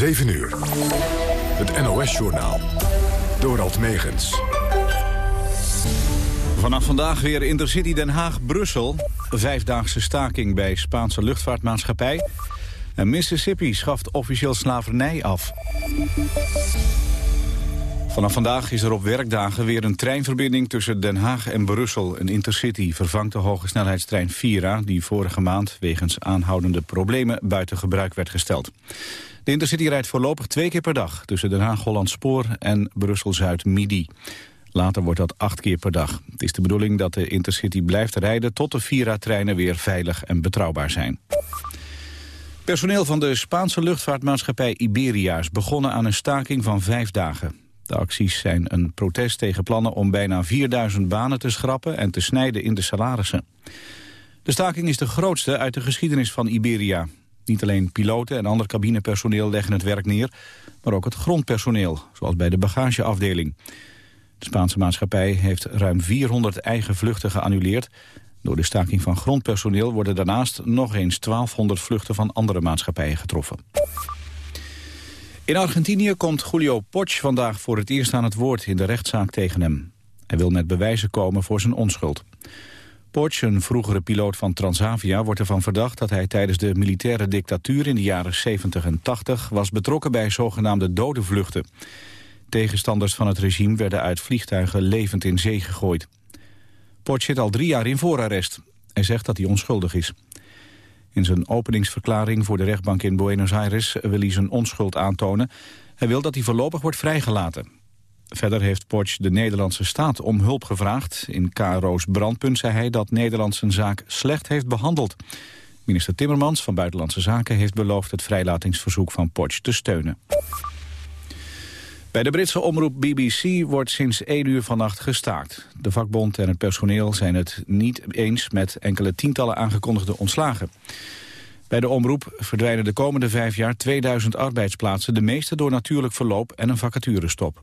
7 uur. Het NOS-journaal. Dorald Megens. Vanaf vandaag weer Intercity Den Haag-Brussel. Vijfdaagse staking bij Spaanse luchtvaartmaatschappij. En Mississippi schaft officieel slavernij af. Vanaf vandaag is er op werkdagen weer een treinverbinding tussen Den Haag en Brussel. Een intercity vervangt de hogesnelheidstrein Vira... die vorige maand wegens aanhoudende problemen buiten gebruik werd gesteld. De intercity rijdt voorlopig twee keer per dag... tussen Den Haag-Holland Spoor en Brussel-Zuid-Midi. Later wordt dat acht keer per dag. Het is de bedoeling dat de intercity blijft rijden... tot de Vira-treinen weer veilig en betrouwbaar zijn. Personeel van de Spaanse luchtvaartmaatschappij Iberia... is begonnen aan een staking van vijf dagen. De acties zijn een protest tegen plannen om bijna 4000 banen te schrappen en te snijden in de salarissen. De staking is de grootste uit de geschiedenis van Iberia. Niet alleen piloten en ander cabinepersoneel leggen het werk neer, maar ook het grondpersoneel, zoals bij de bagageafdeling. De Spaanse maatschappij heeft ruim 400 eigen vluchten geannuleerd. Door de staking van grondpersoneel worden daarnaast nog eens 1200 vluchten van andere maatschappijen getroffen. In Argentinië komt Julio Poch vandaag voor het eerst aan het woord in de rechtszaak tegen hem. Hij wil met bewijzen komen voor zijn onschuld. Poch, een vroegere piloot van Transavia, wordt ervan verdacht dat hij tijdens de militaire dictatuur in de jaren 70 en 80 was betrokken bij zogenaamde dode vluchten. Tegenstanders van het regime werden uit vliegtuigen levend in zee gegooid. Poch zit al drie jaar in voorarrest. Hij zegt dat hij onschuldig is. In zijn openingsverklaring voor de rechtbank in Buenos Aires wil hij zijn onschuld aantonen. Hij wil dat hij voorlopig wordt vrijgelaten. Verder heeft Porsche de Nederlandse staat om hulp gevraagd. In KRO's brandpunt zei hij dat Nederland zijn zaak slecht heeft behandeld. Minister Timmermans van Buitenlandse Zaken heeft beloofd het vrijlatingsverzoek van Porsche te steunen. Bij de Britse omroep BBC wordt sinds 1 uur vannacht gestaakt. De vakbond en het personeel zijn het niet eens met enkele tientallen aangekondigde ontslagen. Bij de omroep verdwijnen de komende vijf jaar 2000 arbeidsplaatsen... de meeste door natuurlijk verloop en een vacaturestop.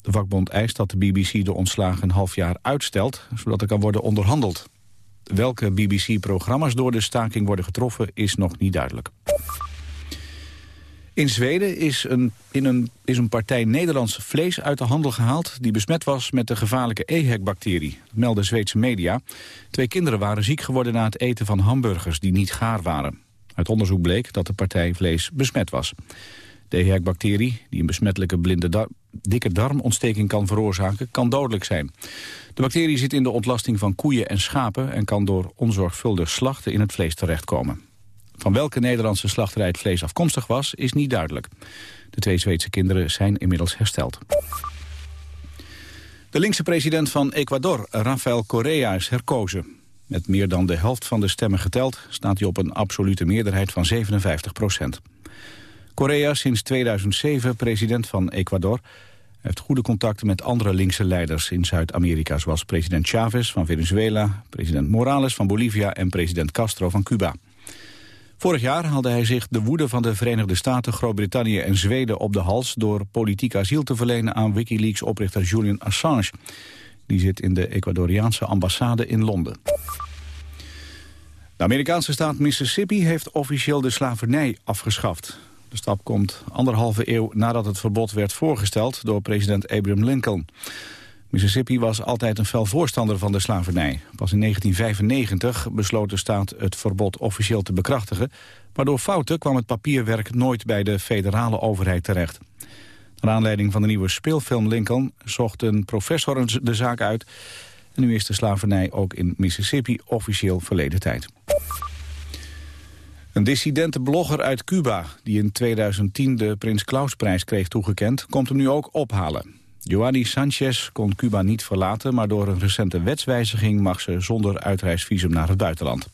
De vakbond eist dat de BBC de ontslagen een half jaar uitstelt... zodat er kan worden onderhandeld. Welke BBC-programma's door de staking worden getroffen is nog niet duidelijk. In Zweden is een, in een, is een partij Nederlands vlees uit de handel gehaald... die besmet was met de gevaarlijke EHEC-bacterie. Melden Zweedse media. Twee kinderen waren ziek geworden na het eten van hamburgers... die niet gaar waren. Uit onderzoek bleek dat de partij vlees besmet was. De EHEC-bacterie, die een besmettelijke blinde dikke darmontsteking kan veroorzaken... kan dodelijk zijn. De bacterie zit in de ontlasting van koeien en schapen... en kan door onzorgvuldig slachten in het vlees terechtkomen. Van welke Nederlandse slachterij het vlees afkomstig was, is niet duidelijk. De twee Zweedse kinderen zijn inmiddels hersteld. De linkse president van Ecuador, Rafael Correa, is herkozen. Met meer dan de helft van de stemmen geteld staat hij op een absolute meerderheid van 57 procent. Correa sinds 2007 president van Ecuador heeft goede contacten met andere linkse leiders in Zuid-Amerika... zoals president Chavez van Venezuela, president Morales van Bolivia... en president Castro van Cuba. Vorig jaar haalde hij zich de woede van de Verenigde Staten, Groot-Brittannië en Zweden op de hals door politiek asiel te verlenen aan Wikileaks-oprichter Julian Assange. Die zit in de Ecuadoriaanse ambassade in Londen. De Amerikaanse staat Mississippi heeft officieel de slavernij afgeschaft. De stap komt anderhalve eeuw nadat het verbod werd voorgesteld door president Abraham Lincoln. Mississippi was altijd een fel voorstander van de slavernij. Pas in 1995 besloot de staat het verbod officieel te bekrachtigen... maar door fouten kwam het papierwerk nooit bij de federale overheid terecht. Naar aanleiding van de nieuwe speelfilm Lincoln zocht een professor de zaak uit... en nu is de slavernij ook in Mississippi officieel verleden tijd. Een dissidente blogger uit Cuba, die in 2010 de Prins Klausprijs kreeg toegekend... komt hem nu ook ophalen. Joanny Sanchez kon Cuba niet verlaten, maar door een recente wetswijziging mag ze zonder uitreisvisum naar het buitenland.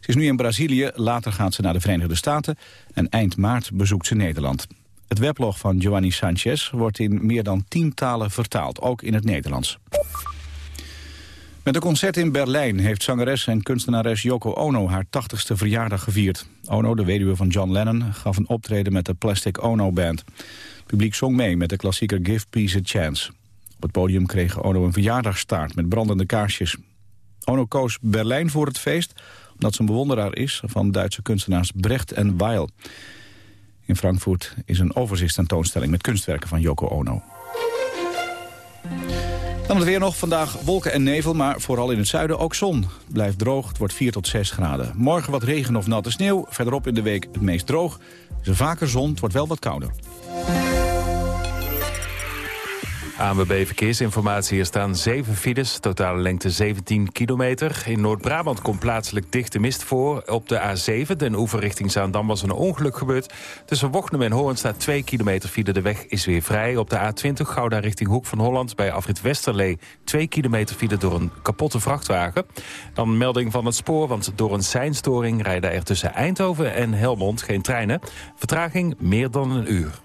Ze is nu in Brazilië, later gaat ze naar de Verenigde Staten en eind maart bezoekt ze Nederland. Het weblog van Joanny Sanchez wordt in meer dan tien talen vertaald, ook in het Nederlands. Met een concert in Berlijn heeft zangeres en kunstenares Yoko Ono haar 80ste verjaardag gevierd. Ono, de weduwe van John Lennon, gaf een optreden met de Plastic Ono Band. Publiek zong mee met de klassieker Give Peace a Chance. Op het podium kreeg Ono een verjaardagstaart met brandende kaarsjes. Ono koos Berlijn voor het feest omdat ze een bewonderaar is van Duitse kunstenaars Brecht en Weil. In Frankfurt is een overzichtstentoonstelling met kunstwerken van Yoko Ono. Dan het weer nog. Vandaag wolken en nevel, maar vooral in het zuiden ook zon. Blijft droog, het wordt 4 tot 6 graden. Morgen wat regen of natte sneeuw. Verderop in de week het meest droog. is er vaker zon, het wordt wel wat kouder. ANWB Verkeersinformatie. Er staan 7 files, totale lengte 17 kilometer. In Noord-Brabant komt plaatselijk dichte mist voor. Op de A7, den oever richting Zaandam, was een ongeluk gebeurd. Tussen Wochnum en Hoorn staat 2 kilometer file. De weg is weer vrij. Op de A20 Gouda richting Hoek van Holland... bij afrit Westerlee 2 kilometer file door een kapotte vrachtwagen. Dan melding van het spoor, want door een seinstoring... rijden er tussen Eindhoven en Helmond geen treinen. Vertraging meer dan een uur.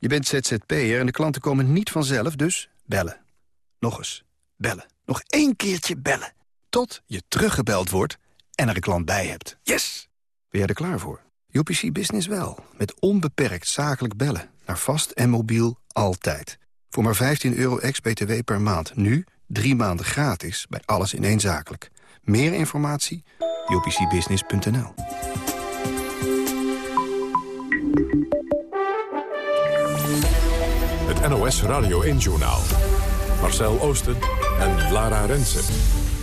Je bent ZZP'er en de klanten komen niet vanzelf, dus bellen. Nog eens, bellen. Nog één keertje bellen. Tot je teruggebeld wordt en er een klant bij hebt. Yes! Ben jij er klaar voor? UPC Business wel. Met onbeperkt zakelijk bellen. Naar vast en mobiel altijd. Voor maar 15 euro ex-BTW per maand. Nu drie maanden gratis bij alles in één zakelijk. Meer informatie? upcbusiness.nl Het NOS Radio 1-journaal. Marcel Oosten en Lara Rensen.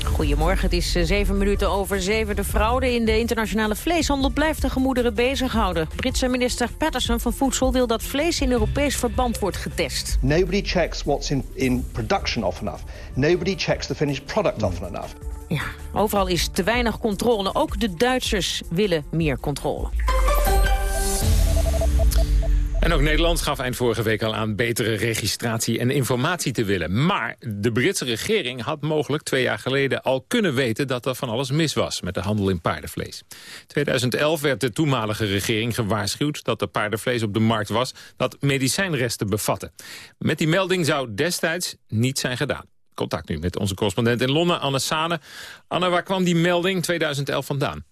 Goedemorgen, het is eh, zeven minuten over zeven. De fraude in de internationale vleeshandel blijft de gemoederen bezighouden. Britse minister Patterson van Voedsel wil dat vlees in Europees verband wordt getest. Nobody checks what's in, in production often enough. Nobody checks the finished product often enough. Ja, overal is te weinig controle. Ook de Duitsers willen meer controle. En ook Nederland gaf eind vorige week al aan betere registratie en informatie te willen. Maar de Britse regering had mogelijk twee jaar geleden al kunnen weten dat er van alles mis was met de handel in paardenvlees. 2011 werd de toenmalige regering gewaarschuwd dat er paardenvlees op de markt was dat medicijnresten bevatte. Met die melding zou destijds niet zijn gedaan. Contact nu met onze correspondent in Londen, Anne Sane. Anne, waar kwam die melding 2011 vandaan?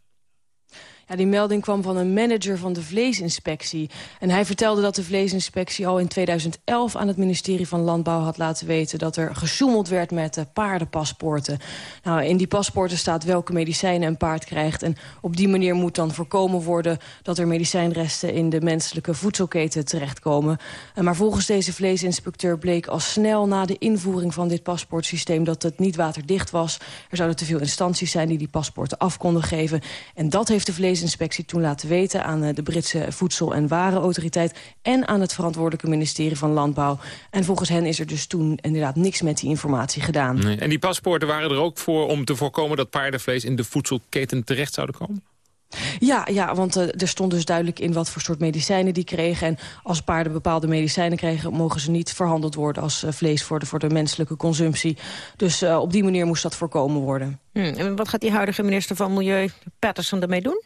Ja, die melding kwam van een manager van de vleesinspectie. En hij vertelde dat de vleesinspectie al in 2011 aan het ministerie van Landbouw had laten weten... dat er gesjoemeld werd met uh, paardenpaspoorten. Nou, in die paspoorten staat welke medicijnen een paard krijgt. En op die manier moet dan voorkomen worden dat er medicijnresten in de menselijke voedselketen terechtkomen. Uh, maar volgens deze vleesinspecteur bleek al snel na de invoering van dit paspoortsysteem dat het niet waterdicht was. Er zouden te veel instanties zijn die die paspoorten af konden geven. En dat heeft de vlees vleesinspectie toen laten weten... aan eh, de Britse Voedsel- en Warenautoriteit... en aan het verantwoordelijke ministerie van Landbouw. En volgens hen is er dus toen inderdaad niks met die informatie gedaan. Nee. En die paspoorten waren er ook voor om te voorkomen... dat paardenvlees in de voedselketen terecht zouden komen? Ja, ja want uh, er stond dus duidelijk in wat voor soort medicijnen die kregen. En als paarden bepaalde medicijnen kregen... mogen ze niet verhandeld worden als uh, vlees voor de, voor de menselijke consumptie. Dus uh, op die manier moest dat voorkomen worden. Hmm, en wat gaat die huidige minister van Milieu, Patterson, ermee doen?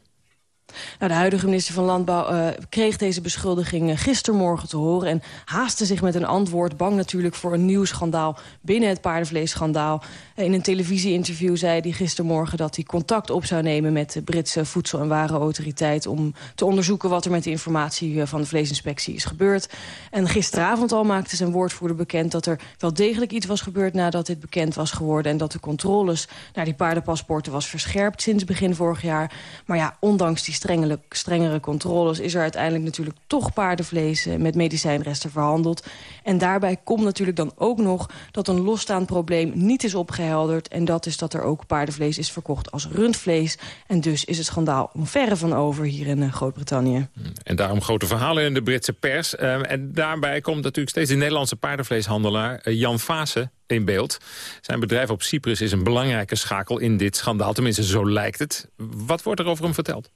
Nou, de huidige minister van Landbouw uh, kreeg deze beschuldiging uh, gistermorgen te horen... en haastte zich met een antwoord, bang natuurlijk voor een nieuw schandaal... binnen het paardenvleesschandaal. In een televisieinterview zei hij gistermorgen dat hij contact op zou nemen... met de Britse Voedsel- en Warenautoriteit... om te onderzoeken wat er met de informatie van de vleesinspectie is gebeurd. En gisteravond al maakte zijn woordvoerder bekend... dat er wel degelijk iets was gebeurd nadat dit bekend was geworden... en dat de controles naar die paardenpaspoorten was verscherpt sinds begin vorig jaar. Maar ja, ondanks die strengere, strengere controles... is er uiteindelijk natuurlijk toch paardenvlees met medicijnresten verhandeld. En daarbij komt natuurlijk dan ook nog dat een losstaand probleem niet is opgehelderd. En dat is dat er ook paardenvlees is verkocht als rundvlees. En dus is het schandaal verre van over hier in Groot-Brittannië. En daarom grote verhalen in de Britse pers. en daarbij komt natuurlijk steeds de Nederlandse paardenvleeshandelaar Jan Vaassen in beeld. Zijn bedrijf op Cyprus is een belangrijke schakel in dit schandaal. Tenminste, zo lijkt het. Wat wordt er over hem verteld?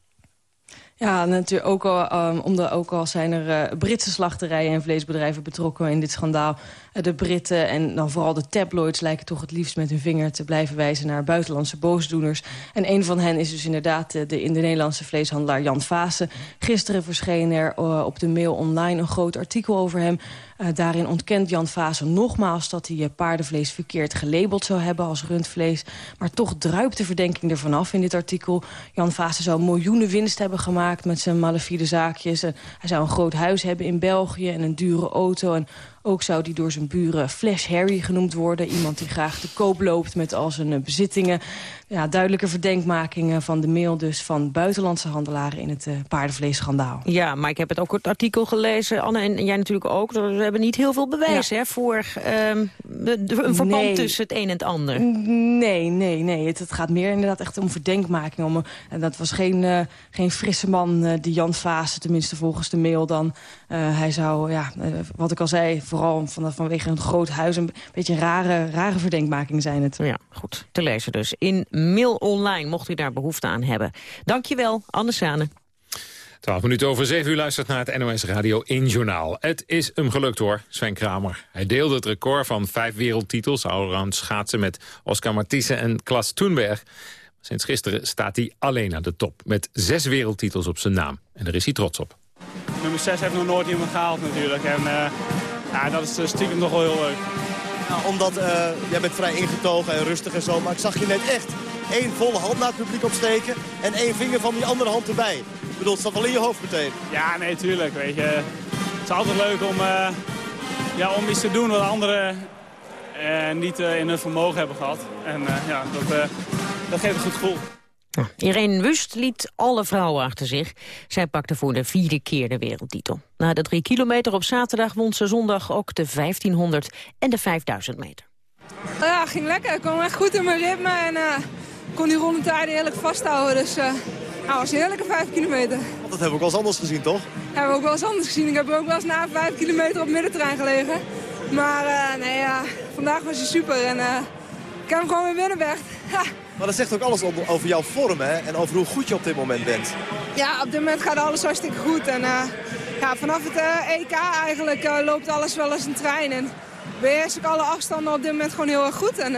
Ja, natuurlijk ook al, um, omdat ook al zijn er uh, Britse slachterijen en vleesbedrijven betrokken in dit schandaal. Uh, de Britten en dan vooral de tabloids lijken toch het liefst met hun vinger te blijven wijzen naar buitenlandse boosdoeners. En een van hen is dus inderdaad de, in de Nederlandse vleeshandelaar Jan Vaassen. Gisteren verscheen er op de mail online een groot artikel over hem. daarin ontkent Jan Vaassen nogmaals dat hij paardenvlees verkeerd gelabeld zou hebben als rundvlees. Maar toch druipt de verdenking ervan af in dit artikel. Jan Vaassen zou miljoenen winst hebben gemaakt met zijn malafide zaakjes. Hij zou een groot huis hebben in België en een dure auto. En ook zou die door zijn buren Flash Harry genoemd worden. Iemand die graag te koop loopt met al zijn eh, bezittingen. Ja, duidelijke verdenkmakingen van de mail dus van buitenlandse handelaren in het uh, paardenvleesschandaal. Ja, maar ik heb het ook het artikel gelezen, Anne en jij natuurlijk ook. We hebben niet heel veel bewijs hè, voor um, een verband tussen het een en het ander. Nee, nee, nee. Het, het, gaat meer inderdaad echt om verdenkmaking. Om, en dat was geen, uh, geen frisse man, uh, die Jan Vaassen, tenminste volgens de mail dan. hij zou, ja, wat ik al zei vooral van, vanwege een groot huis... een beetje rare, rare verdenkmaking zijn het. Ja, goed. Te lezen dus. In Mail Online, mocht u daar behoefte aan hebben. Dankjewel, Anne Sane. 12 minuten over 7 uur luistert naar het NOS Radio in Journaal. Het is hem gelukt hoor, Sven Kramer. Hij deelde het record van vijf wereldtitels... allround schaatsen met Oscar Martisse en Klas Thunberg. Sinds gisteren staat hij alleen aan de top... met zes wereldtitels op zijn naam. En daar is hij trots op. Nummer 6 heeft nog nooit iemand gehaald natuurlijk. En, uh... Ja, dat is eh, stiekem nog wel heel leuk. Nou, omdat uh, jij bent vrij ingetogen en rustig en zo. Maar ik zag je net echt één volle hand naar het publiek opsteken. En één vinger van die andere hand erbij. Ik bedoel, het staat wel in je hoofd meteen. Ja, nee, tuurlijk. Weet je. Het is altijd leuk om, uh, ja, om iets te doen wat anderen uh, niet in hun vermogen hebben gehad. En ja, dat, dat geeft een goed gevoel. Irene Wust liet alle vrouwen achter zich. Zij pakte voor de vierde keer de wereldtitel. Na de drie kilometer op zaterdag won ze zondag ook de 1500 en de 5000 meter. Ja, ging lekker. Ik kwam echt goed in mijn ritme en uh, kon die rondetijden heerlijk vasthouden. Dus uh, nou, was een heerlijke 5 kilometer. Want dat hebben we ook wel eens anders gezien, toch? Hebben we ook wel eens anders gezien. Ik heb ook wel eens na 5 kilometer op middenterrein gelegen. Maar uh, nee, ja, vandaag was hij super en ik heb hem gewoon weer winnen weg. Maar dat zegt ook alles over jouw vorm hè? en over hoe goed je op dit moment bent. Ja, op dit moment gaat alles hartstikke goed. En, uh, ja, vanaf het EK eigenlijk loopt alles wel als een trein. En beheers ik alle afstanden op dit moment gewoon heel erg goed. En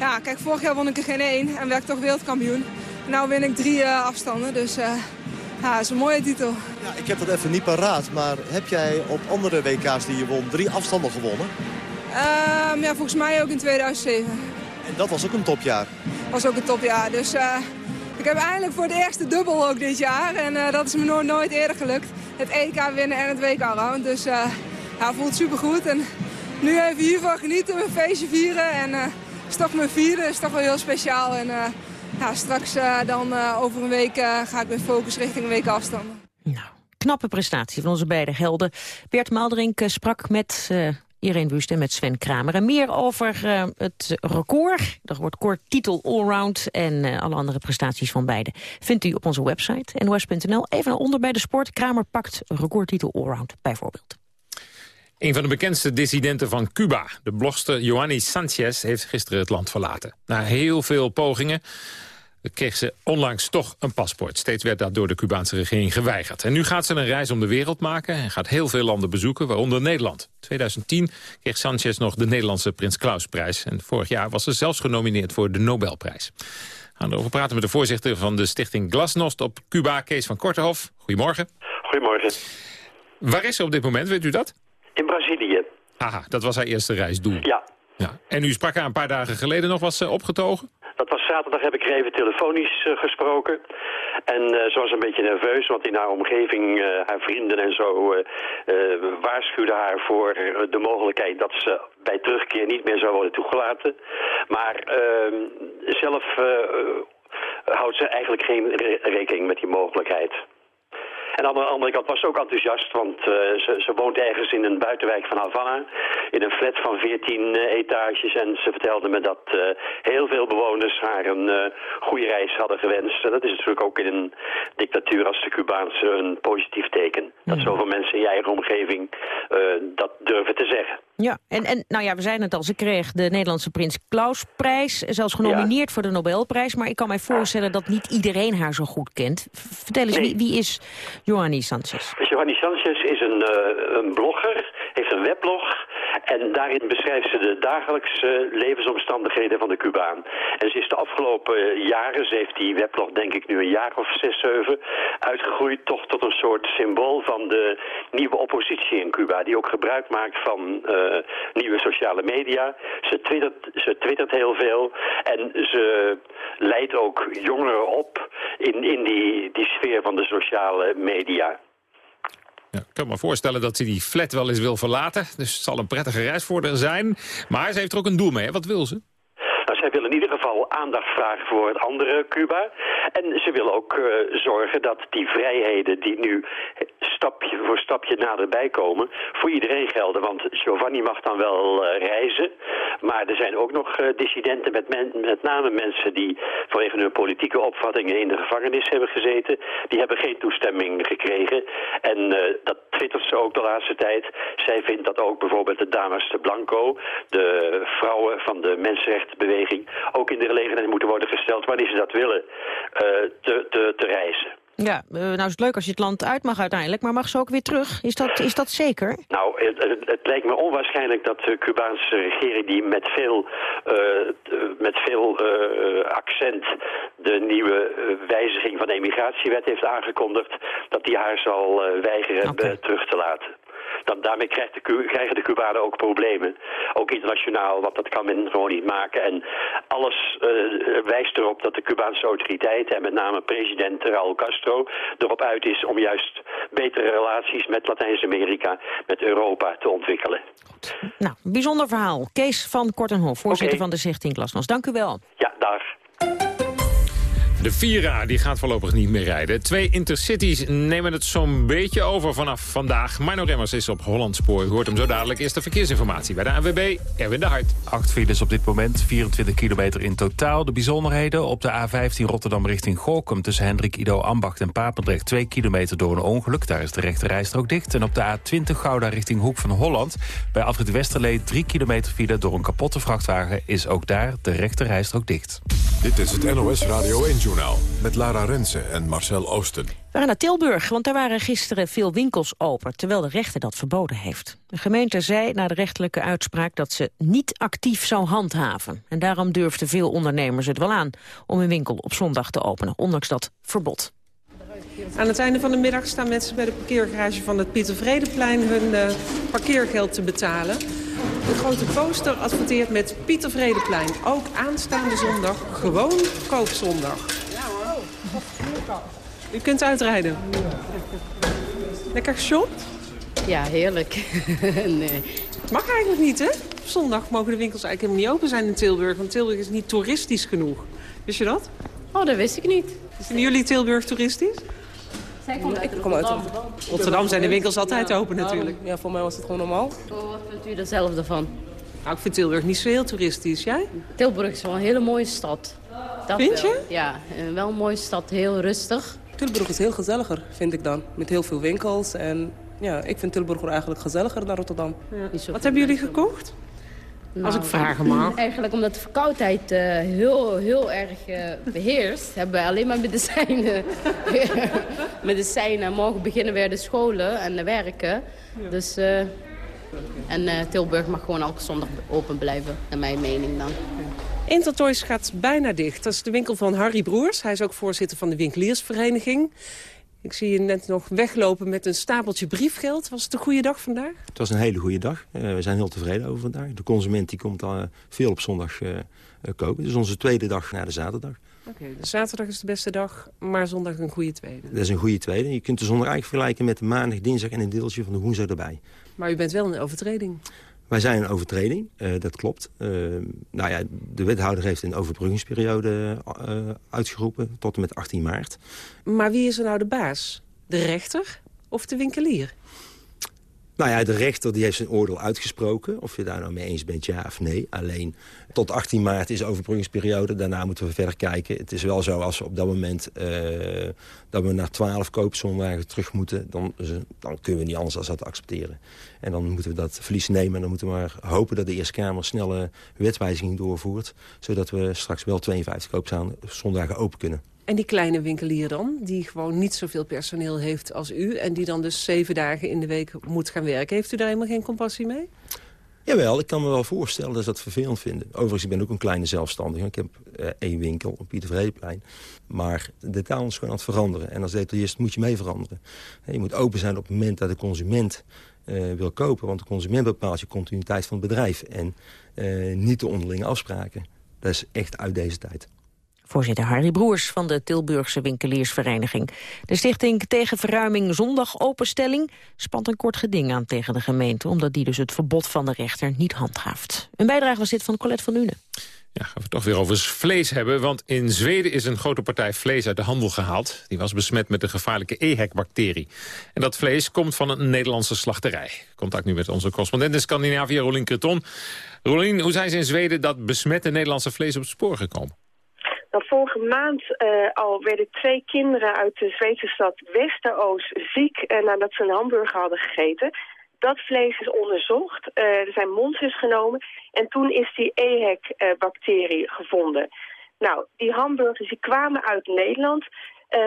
ja, kijk, vorig jaar won ik er geen één en werd ik toch wereldkampioen. En nu win ik drie afstanden, dus ja, dat is een mooie titel. Ja, ik heb dat even niet paraat, maar heb jij op andere WK's die je won drie afstanden gewonnen? Um, ja, volgens mij ook in 2007. En dat was ook een topjaar? was ook een topjaar. Dus uh, ik heb eindelijk voor de eerste dubbel ook dit jaar. En dat is me nooit, nooit eerder gelukt. Het EK winnen en het WK round. Dus ja, voelt supergoed. En nu even hiervan genieten, een feestje vieren. En is toch mijn is toch wel heel speciaal. En ja, straks dan over een week ga ik weer focus richting een week afstanden. Nou, knappe prestatie van onze beide helden. Bert Maalderink sprak met Irene Wust en met Sven Kramer. En meer over het record, dat wordt kort titel allround... en alle andere prestaties van beide vindt u op onze website nos.nl. Even onder bij de sport. Kramer pakt recordtitel allround bijvoorbeeld. Een van de bekendste dissidenten van Cuba, de blogster Joanny Sanchez... heeft gisteren het land verlaten. Na heel veel pogingen kreeg ze onlangs toch een paspoort. Steeds werd dat door de Cubaanse regering geweigerd. En nu gaat ze een reis om de wereld maken en gaat heel veel landen bezoeken, waaronder Nederland. 2010 kreeg Sanchez nog de Nederlandse Prins Klausprijs. En vorig jaar was ze zelfs genomineerd voor de Nobelprijs. We gaan erover praten met de voorzitter van de stichting Glasnost op Cuba, Kees van Kortenhof. Goedemorgen. Goedemorgen. Waar is ze op dit moment, weet u dat? In Brazilië. Aha, dat was haar eerste reisdoel. Ja. ja. En u sprak haar een paar dagen geleden nog, was ze opgetogen? Dat was zaterdag, heb ik er even telefonisch uh, gesproken. En uh, ze was een beetje nerveus, want in haar omgeving, uh, haar vrienden en zo... waarschuwden haar voor de mogelijkheid dat ze bij terugkeer niet meer zou worden toegelaten. Maar ehm, zelf houdt ze eigenlijk geen rekening met die mogelijkheid. En aan de andere kant was ze ook enthousiast, want uh, ze, ze, woont ergens in een buitenwijk van Havana. In een flat van 14 uh, eh, etages. En ze vertelde me dat uh, heel veel bewoners haar een goede reis hadden gewenst. En dat is natuurlijk ook in een dictatuur als de Cubaanse een positief teken. Dat zoveel mensen in je eigen omgeving dat durven te zeggen. Ja, en, en nou ja, we zeiden het al, ze kreeg de Nederlandse Prins Klausprijs, zelfs genomineerd voor de Nobelprijs. Maar ik kan mij voorstellen dat niet iedereen haar zo goed kent. Vertel eens, wie, wie, is Johanny Sanchez? Johanny Sanchez is een, uh, een blogger, heeft een weblog. En daarin beschrijft ze de dagelijkse levensomstandigheden van de Cubaan. En ze is de afgelopen jaren, ze heeft die weblog denk ik nu een jaar of zes, zeven, uitgegroeid toch tot een soort symbool van de nieuwe oppositie in Cuba. Die ook gebruik maakt van uh, nieuwe sociale media. Ze twittert, ze twittert heel veel en ze leidt ook jongeren op in, in die, die sfeer van de sociale media. Ja, ik kan me voorstellen dat ze die flat wel eens wil verlaten. Dus het zal een prettige reis voor haar zijn. Maar ze heeft er ook een doel mee. Wat wil ze? Zij willen in ieder geval aandacht vragen voor het andere Cuba. En ze willen ook uh, zorgen dat die vrijheden die nu stapje voor stapje naderbij komen, voor iedereen gelden. Want Giovanni mag dan wel uh, reizen, maar er zijn ook nog uh, dissidenten, met, met name mensen die vanwege hun politieke opvattingen in de gevangenis hebben gezeten. Die hebben geen toestemming gekregen. En dat twittert ze ook de laatste tijd. Zij vindt dat ook bijvoorbeeld de dames de Blanco, de vrouwen van de mensenrechtenbeweging, ook in de gelegenheid moeten worden gesteld wanneer ze dat willen uh, te, te, te reizen. Ja, uh, nou is het leuk als je het land uit mag uiteindelijk, maar mag ze ook weer terug? Is dat, is dat zeker? Nou, het, het, het lijkt me onwaarschijnlijk dat de Cubaanse regering die met veel, uh, met veel accent de nieuwe wijziging van de emigratiewet heeft aangekondigd, dat die haar zal weigeren okay. terug te laten dan daarmee krijgt de, krijgen de Cubanen ook problemen. Ook internationaal, want dat kan men gewoon niet maken. En alles uh, wijst erop dat de Cubaanse autoriteiten... en met name president Raúl Castro erop uit is... om juist betere relaties met Latijns-Amerika, met Europa te ontwikkelen. Goed. Nou, bijzonder verhaal. Kees van Kortenhof, voorzitter okay. van de Stichting Glasnost. Dank u wel. Ja, dag. De Vira die gaat voorlopig niet meer rijden. Twee intercities nemen het zo'n beetje over vanaf vandaag. Marno Remmers is op Hollandspoor. U hoort hem zo dadelijk. Eerst de verkeersinformatie bij de ANWB. Erwin de Hart. Acht files op dit moment, 24 kilometer in totaal. De bijzonderheden op de A15 Rotterdam richting Gorkum... tussen Hendrik Ido Ambacht en Papendrecht... 2 kilometer door een ongeluk. Daar is de rechte rijstrook dicht. En op de A20 Gouda richting Hoek van Holland... bij Afrit Westerlee 3 kilometer file door een kapotte vrachtwagen... is ook daar de rechte rijstrook dicht. Dit is het NOS Radio 1 met Lara Rensen en Marcel Oosten. We gaan naar Tilburg, want daar waren gisteren veel winkels open... terwijl de rechter dat verboden heeft. De gemeente zei na de rechterlijke uitspraak dat ze niet actief zou handhaven. En daarom durfden veel ondernemers het wel aan... om hun winkel op zondag te openen, ondanks dat verbod. Aan het einde van de middag staan mensen bij de parkeergarage van het Pieter Vredeplein hun uh, parkeergeld te betalen. De grote poster adverteert met Pieter Vredeplein. Ook aanstaande zondag gewoon koopzondag. U kunt uitrijden. Lekker geshopt? Ja, heerlijk. nee. Mag eigenlijk niet, hè? Op zondag mogen de winkels eigenlijk helemaal niet open zijn in Tilburg. Want Tilburg is niet toeristisch genoeg. Wist je dat? Oh, dat wist ik niet. Zijn jullie Tilburg toeristisch? Zij komt uit ik kom uit Rotterdam. Rotterdam zijn de winkels altijd open natuurlijk. Ja, voor mij was het gewoon normaal. Wat vindt u er zelf ervan? Nou, ik vind Tilburg niet zo heel toeristisch. Jij? Tilburg is wel een hele mooie stad. Dat vind wel. je? Ja, wel een mooie stad. Heel rustig. Tilburg is heel gezelliger, vind ik dan. Met heel veel winkels. En ja, ik vind Tilburg eigenlijk gezelliger dan Rotterdam. Ja. Wat hebben jullie gekocht? Nou, Als ik vragen mag. Eigenlijk omdat de verkoudheid uh, heel, heel erg uh, beheerst... hebben wij alleen maar medicijnen. medicijnen. Morgen beginnen weer de scholen en de werken. Ja. Dus... Uh, en Tilburg mag gewoon elke zondag open blijven, naar mijn mening dan. Intertoys gaat bijna dicht. Dat is de winkel van Harry Broers. Hij is ook voorzitter van de winkeliersvereniging. Ik zie je net nog weglopen met een stapeltje briefgeld. Was het een goede dag vandaag? Het was een hele goede dag. Uh, we zijn heel tevreden over vandaag. De consument die komt al uh, veel op zondag uh, kopen. Het is onze tweede dag na de zaterdag. Oké, okay, de zaterdag is de beste dag, maar zondag een goede tweede. Dat is een goede tweede. Je kunt de zondag eigenlijk vergelijken met de maandag, dinsdag en een deeltje van de woensdag erbij. Maar u bent wel een overtreding. Wij zijn een overtreding, uh, dat klopt. Uh, nou ja, de wethouder heeft een overbruggingsperiode uh, uitgeroepen tot en met 18 maart. Maar wie is er nou de baas? De rechter of de winkelier? Nou ja, de rechter die heeft zijn oordeel uitgesproken. Of je daar nou mee eens bent, ja of nee. Alleen tot 18 maart is de overbruggingsperiode. Daarna moeten we verder kijken. Het is wel zo als we op dat moment uh, dat we naar 12 koopzondagen terug moeten... Dan, dan kunnen we niet anders dan dat accepteren. En dan moeten we dat verlies nemen. En dan moeten we maar hopen dat de Eerste Kamer snelle wetswijziging doorvoert. Zodat we straks wel 52 koopzondagen open kunnen. En die kleine winkelier dan, die gewoon niet zoveel personeel heeft als u... en die dan dus zeven dagen in de week moet gaan werken. Heeft u daar helemaal geen compassie mee? Jawel, ik kan me wel voorstellen dat ze dat vervelend vinden. Overigens, ik ben ook een kleine zelfstandige. Ik heb uh, één winkel op Pieter Vredeplein. Maar de taal is gewoon aan het veranderen. En als detailist moet je mee veranderen. je moet open zijn op het moment dat de consument uh, wil kopen. Want de consument bepaalt je continuïteit van het bedrijf. En uh, niet de onderlinge afspraken. Dat is echt uit deze tijd. Voorzitter Harry Broers van de Tilburgse Winkeliersvereniging. De stichting tegen verruiming zondag openstelling spant een kort geding aan tegen de gemeente... omdat die dus het verbod van de rechter niet handhaaft. Een bijdrage was dit van Colette van Nuenen. Ja, gaan we toch weer over vlees hebben. Want in Zweden is een grote partij vlees uit de handel gehaald. Die was besmet met de gevaarlijke EHEC-bacterie. En dat vlees komt van een Nederlandse slachterij. Contact nu met onze correspondent in Scandinavië, Rolien Creton. Rolien, hoe zijn ze in Zweden dat besmette Nederlandse vlees op het spoor gekomen? Vorige maand uh, al werden twee kinderen uit de Zweedse stad Westeroos ziek uh, nadat ze een hamburger hadden gegeten. Dat vlees is onderzocht, uh, er zijn monsters genomen en toen is die EHEC-bacterie gevonden. Nou, die hamburgers die kwamen uit Nederland,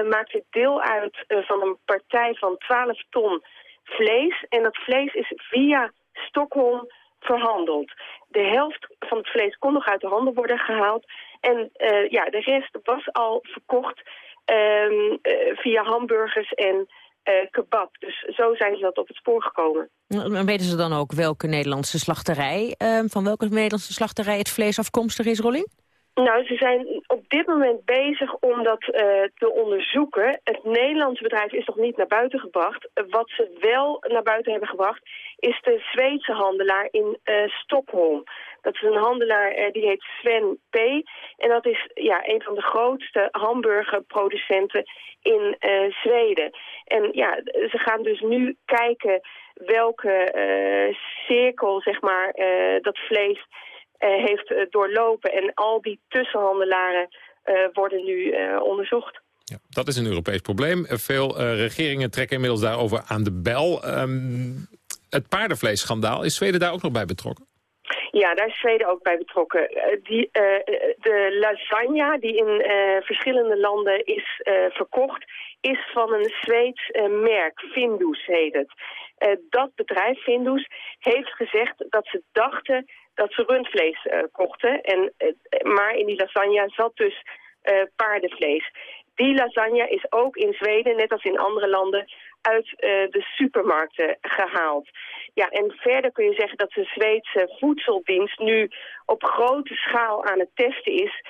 maakten deel uit van een partij van 12 ton vlees. En dat vlees is via Stockholm verhandeld. De helft van het vlees kon nog uit de handel worden gehaald. En uh, ja, de rest was al verkocht um, uh, via hamburgers en uh, kebab. Dus zo zijn ze dat op het spoor gekomen. En weten ze dan ook welke Nederlandse slachterij, ehm, van welke Nederlandse slachterij het vlees afkomstig is, Rolling? Nou, ze zijn op dit moment bezig om dat uh, te onderzoeken. Het Nederlandse bedrijf is nog niet naar buiten gebracht. wat ze wel naar buiten hebben gebracht is de Zweedse handelaar in uh, Stockholm. Dat is een handelaar uh, die heet Sven P. En dat is ja, een van de grootste hamburgerproducenten in Zweden. En ja, ze gaan dus nu kijken welke cirkel, zeg maar, dat vlees heeft doorlopen. En al die tussenhandelaren worden nu onderzocht. Ja, dat is een Europees probleem. Veel regeringen trekken inmiddels daarover aan de bel. Um, het paardenvleesschandaal, is Zweden daar ook nog bij betrokken? Ja, daar is Zweden ook bij betrokken. die, de lasagne die in verschillende landen is verkocht... is van een Zweeds merk, Findus heet het. dat bedrijf, Findus, heeft gezegd dat ze dachten dat ze rundvlees kochten. En, maar in die lasagne zat dus paardenvlees. Die lasagne is ook in Zweden, net als in andere landen, uit de supermarkten gehaald. Ja, en verder kun je zeggen dat de Zweedse voedseldienst nu op grote schaal aan het testen is.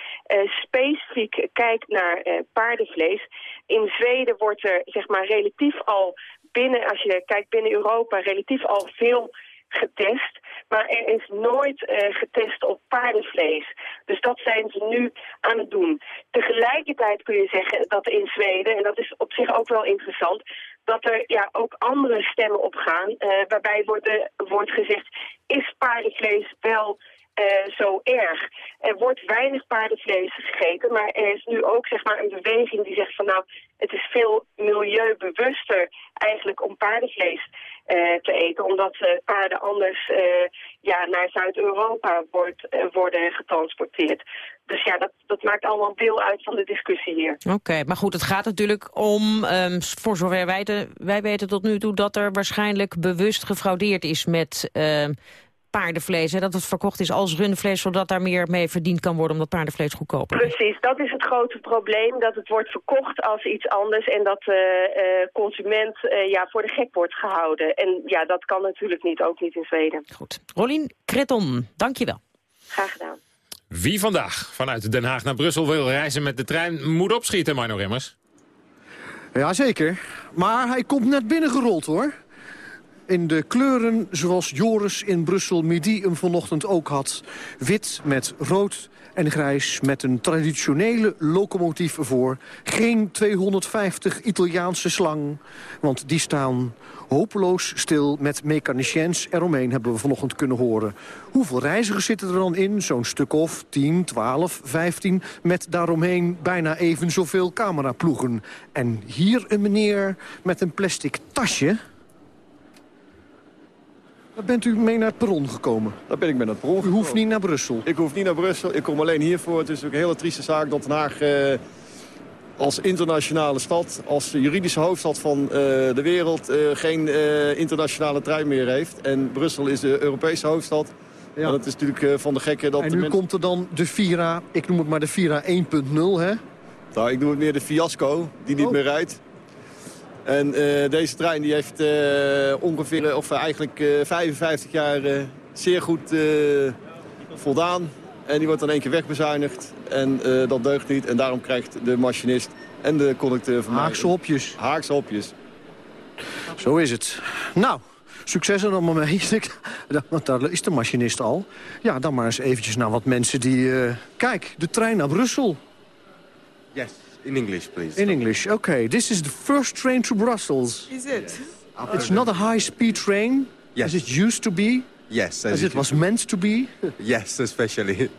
specifiek kijkt naar paardenvlees. In Zweden wordt er zeg maar relatief al binnen, als je kijkt binnen Europa, relatief al veel getest. Maar er is nooit getest op paardenvlees. Dus dat zijn ze nu aan het doen. Tegelijkertijd kun je zeggen dat in Zweden, en dat is op zich ook wel interessant... dat er ja, ook andere stemmen opgaan, uh, waarbij wordt, uh, wordt gezegd... is paardenvlees wel uh, zo erg. Er wordt weinig paardenvlees gegeten, maar er is nu ook zeg maar, een beweging die zegt van nou, het is veel milieubewuster eigenlijk om paardenvlees uh, te eten, omdat uh, paarden anders ja, naar Zuid-Europa worden getransporteerd. Dus ja, dat, dat maakt allemaal deel uit van de discussie hier. Oké, maar goed, het gaat natuurlijk om, um, voor zover wij, wij weten tot nu toe... dat er waarschijnlijk bewust gefraudeerd is met ehm, paardenvlees. Hè, dat het verkocht is als rundvlees, zodat daar meer mee verdiend kan worden... omdat paardenvlees goedkoper is. Precies, dat is het grote probleem. Dat het wordt verkocht als iets anders... en dat de uh, consument uh, ja, voor de gek wordt gehouden. En ja, dat kan natuurlijk niet, ook niet in Zweden. Goed. Rolien Kreton, dank je wel. Graag gedaan. Wie vandaag vanuit Den Haag naar Brussel wil reizen met de trein... moet opschieten, Marno Remmers. Jazeker. Maar hij komt net binnengerold, hoor. In de kleuren zoals Joris in Brussel Midi hem vanochtend ook had. Wit met rood en grijs met een traditionele locomotief ervoor. Geen 250 Italiaanse slang, want die staan hopeloos stil met mechaniciens eromheen, hebben we vanochtend kunnen horen. Hoeveel reizigers zitten er dan in? Zo'n stuk of 10, 12, 15, met daaromheen bijna even zoveel cameraploegen. En hier een meneer met een plastic tasje... Daar bent u mee naar het perron gekomen? Daar ben ik met het perron U hoeft niet naar Brussel? Ik hoef niet naar Brussel. Ik kom alleen hiervoor. Het is ook een hele trieste zaak dat Den Haag... Eh, als internationale stad, als juridische hoofdstad van eh, de wereld... Eh, geen internationale trein meer heeft. En Brussel is de Europese hoofdstad. Ja. En dat is natuurlijk van de gekke dat... En nu mensen- komt er dan de Vira, ik noem het maar de Vira 1.0, hè? Nou, ik noem het meer de fiasco, die niet Oh. meer rijdt. En eh, deze trein die heeft eh, ongeveer, eh, of eigenlijk eh, 55 jaar zeer goed voldaan. En die wordt dan één keer wegbezuinigd. En dat deugt niet. En daarom krijgt de machinist en de conducteur van Haakse hopjes. Haakse hopjes. Zo is het. Nou, succes er dan maar mee. Want daar is de machinist al. Ja, dan maar eens eventjes naar wat mensen die... Kijk, de trein naar Brussel. Yes, in English, please. In English, okay. This is the first train to Brussels. Is it? It's not a high-speed train, Yes. as it used to be, Yes, as it was meant to be. Yes, especially.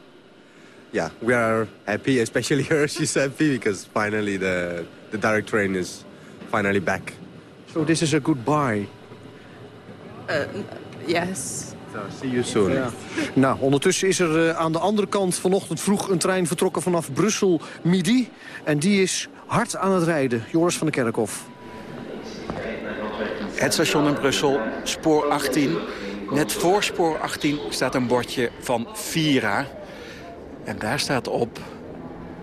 Yeah, we are happy, especially her. She's happy because finally the the direct train is finally back. So this is a goodbye. Uh, yes. So see you soon. Ja. Nou, ondertussen is er eh, aan de andere kant vanochtend vroeg een trein vertrokken vanaf Brussel Midi. En die is hard aan het rijden. Joris van der Kerkhof. Het station in Brussel, spoor 18. Net voor spoor 18 staat een bordje van Vira. En daar staat op...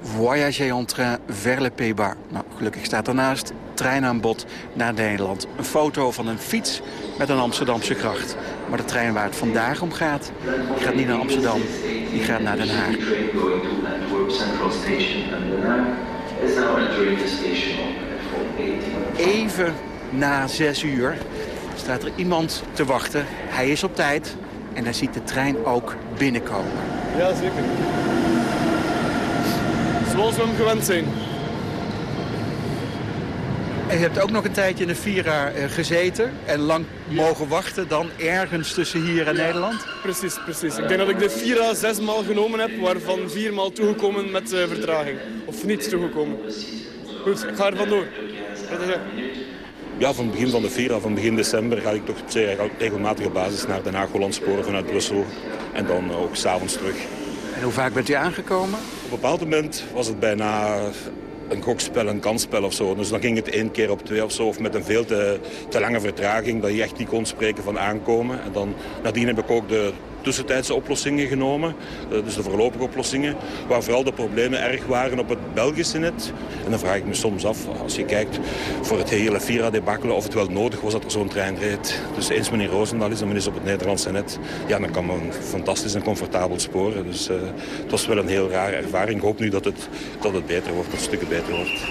Voyager en train vers le Pays-Bas. Nou, gelukkig staat ernaast trein aan bod naar Nederland. Een foto van een fiets met een Amsterdamse gracht. Maar de trein waar het vandaag om gaat, die gaat niet naar Amsterdam. Die gaat naar Den Haag. Even na zes uur staat er iemand te wachten. Hij is op tijd en hij ziet de trein ook binnenkomen. Ja, zeker. Zoals we hem gewend zijn. En je hebt ook nog een tijdje in de Vira eh, gezeten en lang mogen wachten dan ergens tussen hier en Nederland. Precies, precies. Ik denk dat ik de Vira zesmaal genomen heb, waarvan viermaal toegekomen met eh, vertraging. Of niet toegekomen. Goed, ik ga er vandoor. Dat is het. Ja, van het begin van de Vira, van begin december, ga ik toch op zeer regelmatige basis naar Den Haag Holland sporen vanuit Brussel. En dan ook s'avonds terug. En hoe vaak bent u aangekomen? Op een bepaald moment was het bijna een gokspel, een kansspel of zo. Dus dan ging het één keer op twee of zo, of met een veel te, te lange vertraging, dat je echt niet kon spreken van aankomen. En dan, nadien heb ik ook de tussentijdse oplossingen genomen, eh, dus de voorlopige oplossingen, waar vooral de problemen erg waren op het Belgische net. En dan vraag ik me soms af, als je kijkt voor het hele Vira-debakkelen, of het wel nodig was dat er zo'n trein reed. Dus eens meneer Roosendaal is men is op het Nederlandse net, ja, dan kan men fantastisch en comfortabel sporen. Dus eh, het was wel een heel rare ervaring. Ik hoop nu dat het, dat het beter wordt, dat het stukken beter wordt.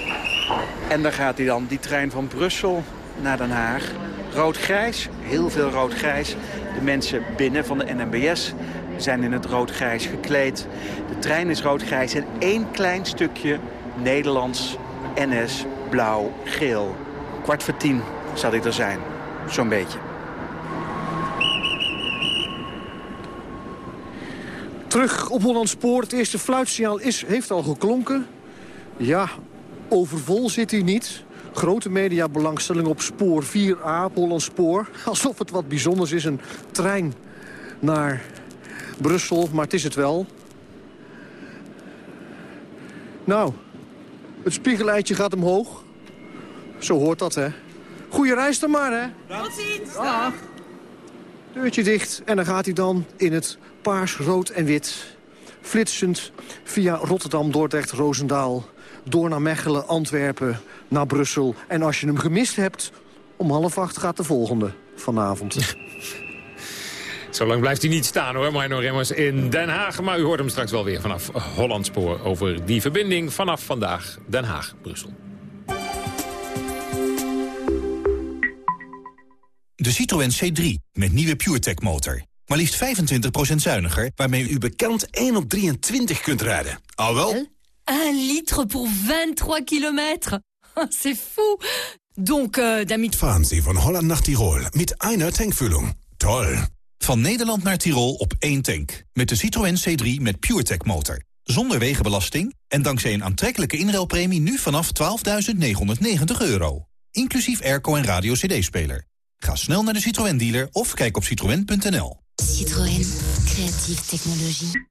En dan gaat hij dan, die trein van Brussel naar Den Haag. Rood-grijs, heel veel rood-grijs. De mensen binnen van de NMBS zijn in het rood-grijs gekleed. De trein is rood-grijs en één klein stukje Nederlands, NS, blauw, geel. Kwart voor tien zal ik er zijn, zo'n beetje. Terug op Hollandspoor. Het eerste fluitsignaal is, heeft al geklonken. Ja, overvol zit hij niet. Grote mediabelangstelling op spoor 4A op Hollandspoor. Alsof het wat bijzonders is, een trein naar Brussel. Maar het is het wel. Nou, het spiegeleitje gaat omhoog. Zo hoort dat, hè. Goeie reis dan maar, hè. Tot ziens. Dag. Deurtje dicht en dan gaat hij dan in het paars, rood en wit. Flitsend via Rotterdam, Dordrecht, Roosendaal. Door naar Mechelen, Antwerpen, naar Brussel. En als je hem gemist hebt, om half acht gaat de volgende vanavond. Zo lang blijft hij niet staan hoor, Mino Remmers in Den Haag. Maar u hoort hem straks wel weer vanaf Hollandspoor over die verbinding vanaf vandaag Den Haag-Brussel. De De Citroën C3 met nieuwe PureTech motor. Maar liefst 25% zuiniger, waarmee u bekend 1 op 23 kunt rijden. Al wel? 1 liter voor 23 kilometer. C'est fou. Donc, euh, damit... Fahren Sie von Holland nach Tirol mit einer Tankfüllung. Toll. Van Nederland naar Tirol op één tank. Met de Citroën C3 met PureTech motor. Zonder wegenbelasting en dankzij een aantrekkelijke inruilpremie nu vanaf 12.990 euro. Inclusief airco en radio cd-speler. Ga snel naar de Citroën dealer of kijk op citroën.nl. Citroën. Creatieve technologie.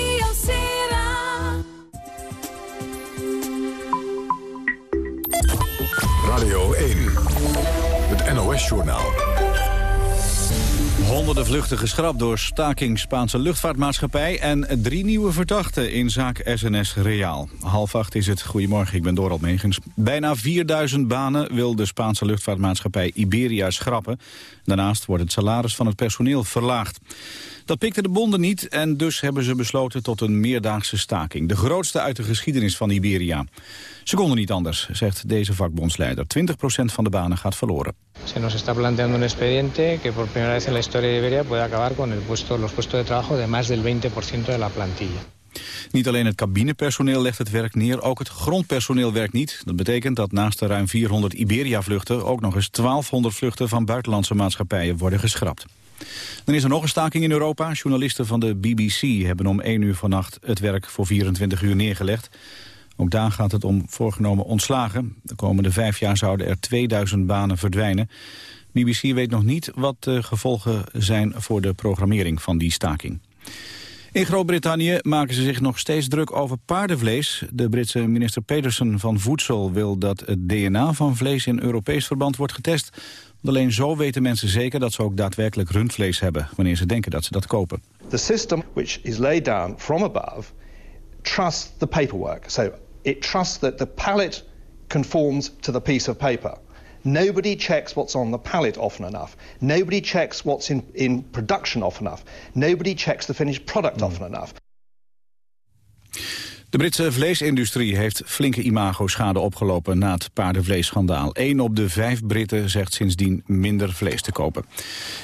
NOS-journaal. Honderden vluchten geschrapt door staking Spaanse luchtvaartmaatschappij... en drie nieuwe verdachten in zaak SNS Reaal. Half acht is het. Goedemorgen, ik ben Dorald Megens. Bijna 4000 banen wil de Spaanse luchtvaartmaatschappij Iberia schrappen. Daarnaast wordt het salaris van het personeel verlaagd. Dat pikte de bonden niet en dus hebben ze besloten tot een meerdaagse staking. De grootste uit de geschiedenis van Iberia. Ze konden niet anders, zegt deze vakbondsleider. 20% van de banen gaat verloren. Se nos está planteando un expediente que por primera vez en la historia de Iberia puede acabar con el puesto, los puestos de trabajo de más del 20% de la plantilla. Niet alleen het cabinepersoneel legt het werk neer, ook het grondpersoneel werkt niet. Dat betekent dat naast de ruim 400 Iberia-vluchten... ook nog eens 1200 vluchten van buitenlandse maatschappijen worden geschrapt. Dan is er nog een staking in Europa. Journalisten van de BBC hebben om 1 uur vannacht het werk voor 24 uur neergelegd. Ook daar gaat het om voorgenomen ontslagen. De komende vijf jaar zouden er 2000 banen verdwijnen. BBC weet nog niet wat de gevolgen zijn voor de programmering van die staking. In Groot-Brittannië maken ze zich nog steeds druk over paardenvlees. De Britse minister Peterson van Voedsel wil dat het DNA van vlees in Europees verband wordt getest. Alleen zo weten mensen zeker dat ze ook daadwerkelijk rundvlees hebben... wanneer ze denken dat ze dat kopen. The system which is laid down from above trusts the paperwork. So it trusts that the pallet conforms to the piece of paper. Nobody checks what's on the pallet often enough. Nobody checks what's in, in production often enough. Nobody checks the finished product often enough. De Britse vleesindustrie heeft flinke imago-schade opgelopen na het paardenvleesschandaal. Eén op de vijf Britten zegt sindsdien minder vlees te kopen.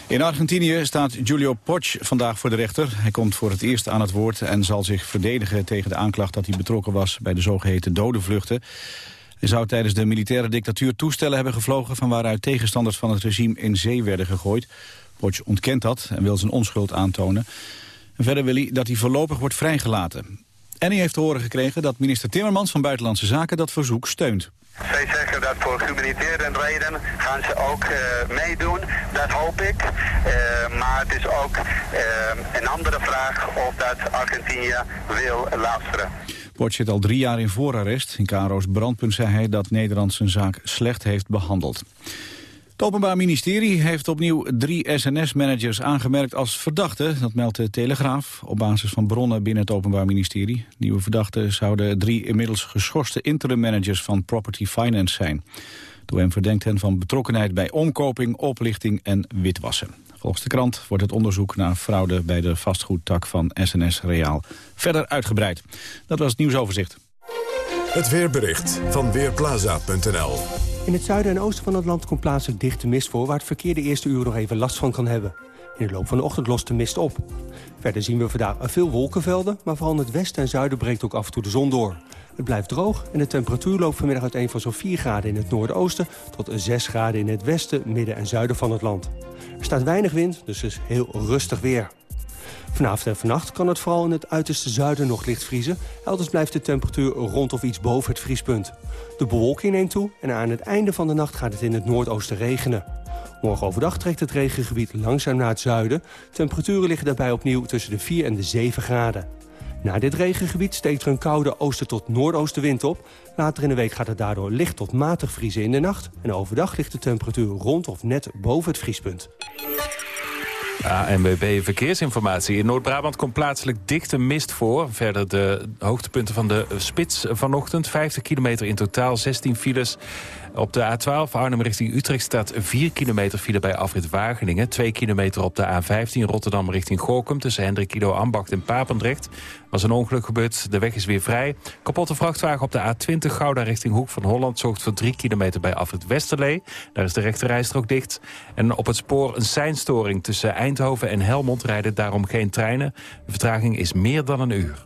In Argentinië staat Giulio Poch vandaag voor de rechter. Hij komt voor het eerst aan het woord en zal zich verdedigen tegen de aanklacht dat hij betrokken was bij de zogeheten dodenvluchten. Hij zou tijdens de militaire dictatuur toestellen hebben gevlogen... van waaruit tegenstanders van het regime in zee werden gegooid. Poch ontkent dat en wil zijn onschuld aantonen. En verder wil hij dat hij voorlopig wordt vrijgelaten. En hij heeft te horen gekregen dat minister Timmermans van Buitenlandse Zaken dat verzoek steunt. Zij zeggen dat voor humanitaire redenen gaan ze ook uh, meedoen. Dat hoop ik. Uh, maar het is ook uh, een andere vraag of dat Argentinië wil luisteren. Port zit al drie jaar in voorarrest. In Caro's brandpunt zei hij dat Nederland zijn zaak slecht heeft behandeld. Het Openbaar Ministerie heeft opnieuw drie SNS-managers aangemerkt als verdachten. Dat meldt de Telegraaf op basis van bronnen binnen het Openbaar Ministerie. Nieuwe verdachten zouden drie inmiddels geschorste interim-managers van Property Finance zijn. Door hem verdenkt hen van betrokkenheid bij omkoping, oplichting en witwassen. Volgens de krant wordt het onderzoek naar fraude bij de vastgoedtak van SNS Reaal verder uitgebreid. Dat was het nieuwsoverzicht. Het weerbericht van Weerplaza.nl In het zuiden en oosten van het land komt plaatselijk dichte mist voor... waar het verkeer de eerste uur nog even last van kan hebben. In de loop van de ochtend lost de mist op. Verder zien we vandaag veel wolkenvelden... maar vooral in het westen en zuiden breekt ook af en toe de zon door. Het blijft droog en de temperatuur loopt vanmiddag uiteen van zo'n 4 graden in het noordoosten... tot 6 graden in het westen, midden en zuiden van het land. Er staat weinig wind, dus het is heel rustig weer. Vanavond en vannacht kan het vooral in het uiterste zuiden nog licht vriezen. Elders blijft de temperatuur rond of iets boven het vriespunt. De bewolking neemt toe en aan het einde van de nacht gaat het in het noordoosten regenen. Morgen overdag trekt het regengebied langzaam naar het zuiden. Temperaturen liggen daarbij opnieuw tussen de 4 en de 7 graden. Na dit regengebied steekt er een koude oosten tot noordoostenwind op. Later in de week gaat het daardoor licht tot matig vriezen in de nacht. En overdag ligt de temperatuur rond of net boven het vriespunt. ANWB Verkeersinformatie. In Noord-Brabant komt plaatselijk dichte mist voor. Verder de hoogtepunten van de spits vanochtend. 50 kilometer in totaal, 16 files. Op de A12 Arnhem richting Utrecht staat 4 kilometer file bij afrit Wageningen. 2 kilometer op de A15 Rotterdam richting Gorkum... tussen Hendrik Ido Ambacht en Papendrecht. Was een ongeluk gebeurd, de weg is weer vrij. Kapotte vrachtwagen op de A20 Gouda richting Hoek van Holland... zorgt voor 3 kilometer bij afrit Westerlee. Daar is de rechterrijstrook dicht. En op het spoor een seinstoring tussen Eindhoven en Helmond... rijden daarom geen treinen. De vertraging is meer dan een uur.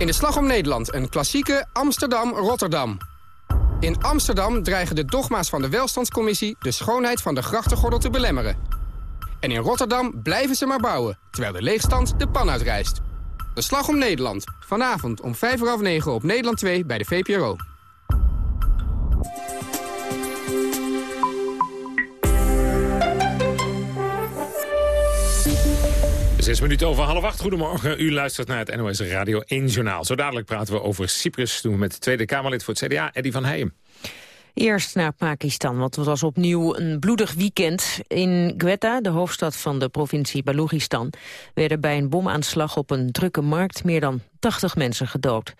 In de Slag om Nederland een klassieke Amsterdam-Rotterdam. In Amsterdam dreigen de dogma's van de Welstandscommissie... de schoonheid van de grachtengordel te belemmeren. En in Rotterdam blijven ze maar bouwen... terwijl de leegstand de pan uitrijst. De Slag om Nederland. Vanavond om 5 uur half 9 op Nederland 2 bij de VPRO. Zes minuten over half acht. Goedemorgen. U luistert naar het NOS Radio 1 Journaal. Zo dadelijk praten we over Cyprus. Doen we met de Tweede Kamerlid voor het CDA, Eddy van Heijem. Eerst naar Pakistan, want het was opnieuw een bloedig weekend. In Quetta, de hoofdstad van de provincie Balochistan... werden bij een bomaanslag op een drukke markt meer dan 80 mensen gedood.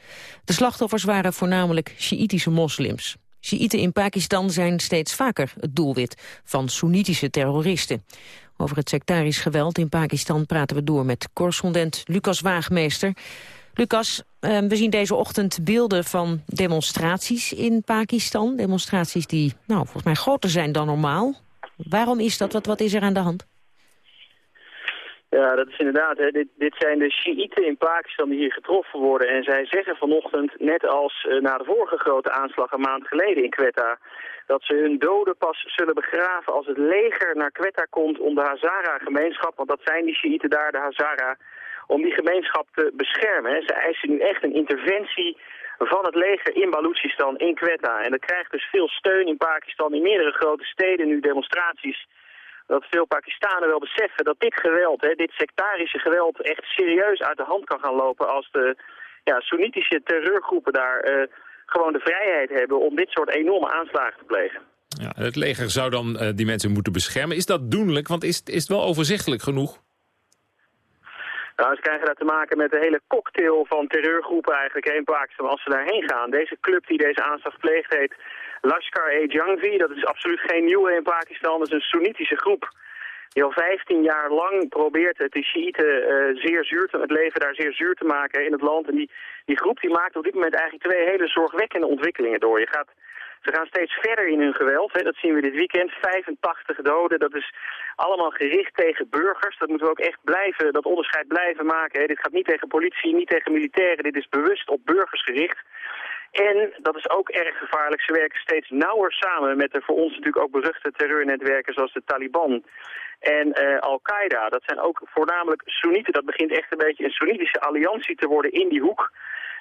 De slachtoffers waren voornamelijk Sjiïtische moslims. Sjiïten in Pakistan zijn steeds vaker het doelwit van Soenitische terroristen. Over het sectarisch geweld in Pakistan praten we door met correspondent Lucas Waagmeester. Lucas, ehm, we zien deze ochtend beelden van demonstraties in Pakistan. Demonstraties die nou, volgens mij groter zijn dan normaal. Waarom is dat? Wat, wat is er aan de hand? Ja, dat is inderdaad. Hè. Dit, dit zijn de Shiiten in Pakistan die hier getroffen worden. En zij zeggen vanochtend, net als uh, na de vorige grote aanslag een maand geleden in Quetta dat ze hun doden pas zullen begraven als het leger naar Quetta komt om de Hazara-gemeenschap, want dat zijn die Shiiten daar, de Hazara, om die gemeenschap te beschermen. Ze eisen nu echt een interventie van het leger in Balochistan, in Quetta. En dat krijgt dus veel steun in Pakistan, in meerdere grote steden nu demonstraties. Dat veel Pakistanen wel beseffen dat dit geweld, hè, dit sectarische geweld, echt serieus uit de hand kan gaan lopen als de ja, Soenitische terreurgroepen daar... Uh, gewoon de vrijheid hebben om dit soort enorme aanslagen te plegen. Ja, het leger zou dan uh, die mensen moeten beschermen. Is dat doenlijk? Want is, is het wel overzichtelijk genoeg? Nou, ze krijgen daar te maken met een hele cocktail van terreurgroepen eigenlijk in Pakistan als ze daarheen gaan. Deze club die deze aanslag pleegt heet Lashkar-e-Jhangvi. Dat is absoluut geen nieuwe in Pakistan. Dat is een Soenitische groep die al 15 jaar lang probeert het de Shiiten uh, zeer zuur te, het leven daar zeer zuur te maken in het land. En die, die groep die maakt op dit moment eigenlijk twee hele zorgwekkende ontwikkelingen door. Je gaat, ze gaan steeds verder in hun geweld. Hè. Dat zien we dit weekend. 85 doden. Dat is allemaal gericht tegen burgers. Dat moeten we ook echt blijven, dat onderscheid blijven maken. Hè. Dit gaat niet tegen politie, niet tegen militairen. Dit is bewust op burgers gericht. En, dat is ook erg gevaarlijk, ze werken steeds nauwer samen met de voor ons natuurlijk ook beruchte terreurnetwerken zoals de Taliban en uh, Al-Qaeda. Dat zijn ook voornamelijk Soenieten. Dat begint echt een beetje een Soenitische alliantie te worden in die hoek.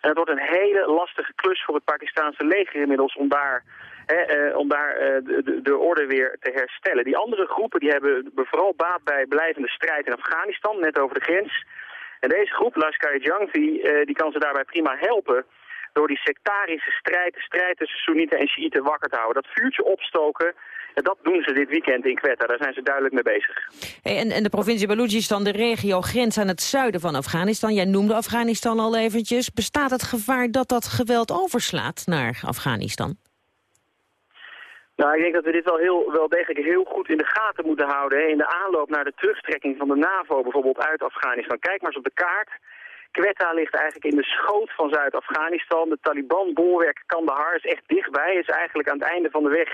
En het wordt een hele lastige klus voor het Pakistanse leger inmiddels om daar, hè, uh, om daar uh, de, de, orde weer te herstellen. Die andere groepen die hebben vooral baat bij blijvende strijd in Afghanistan, net over de grens. En deze groep, Lashkar-e-Jhangvi, die kan ze daarbij prima helpen door die sectarische strijd, de strijd tussen Soenieten en Shiiten wakker te houden. Dat vuurtje opstoken, en dat doen ze dit weekend in Quetta. Daar zijn ze duidelijk mee bezig. Hey, en, en de provincie Balochistan, de regio, grens aan het zuiden van Afghanistan. Jij noemde Afghanistan al eventjes. Bestaat het gevaar dat dat geweld overslaat naar Afghanistan? Nou, ik denk dat we dit wel, heel, wel degelijk heel goed in de gaten moeten houden. Hè. In de aanloop naar de terugtrekking van de NAVO bijvoorbeeld uit Afghanistan. Kijk maar eens op de kaart. Quetta ligt eigenlijk in de schoot van Zuid-Afghanistan. De Taliban-bolwerk Kandahar is echt dichtbij. Is eigenlijk aan het einde van de weg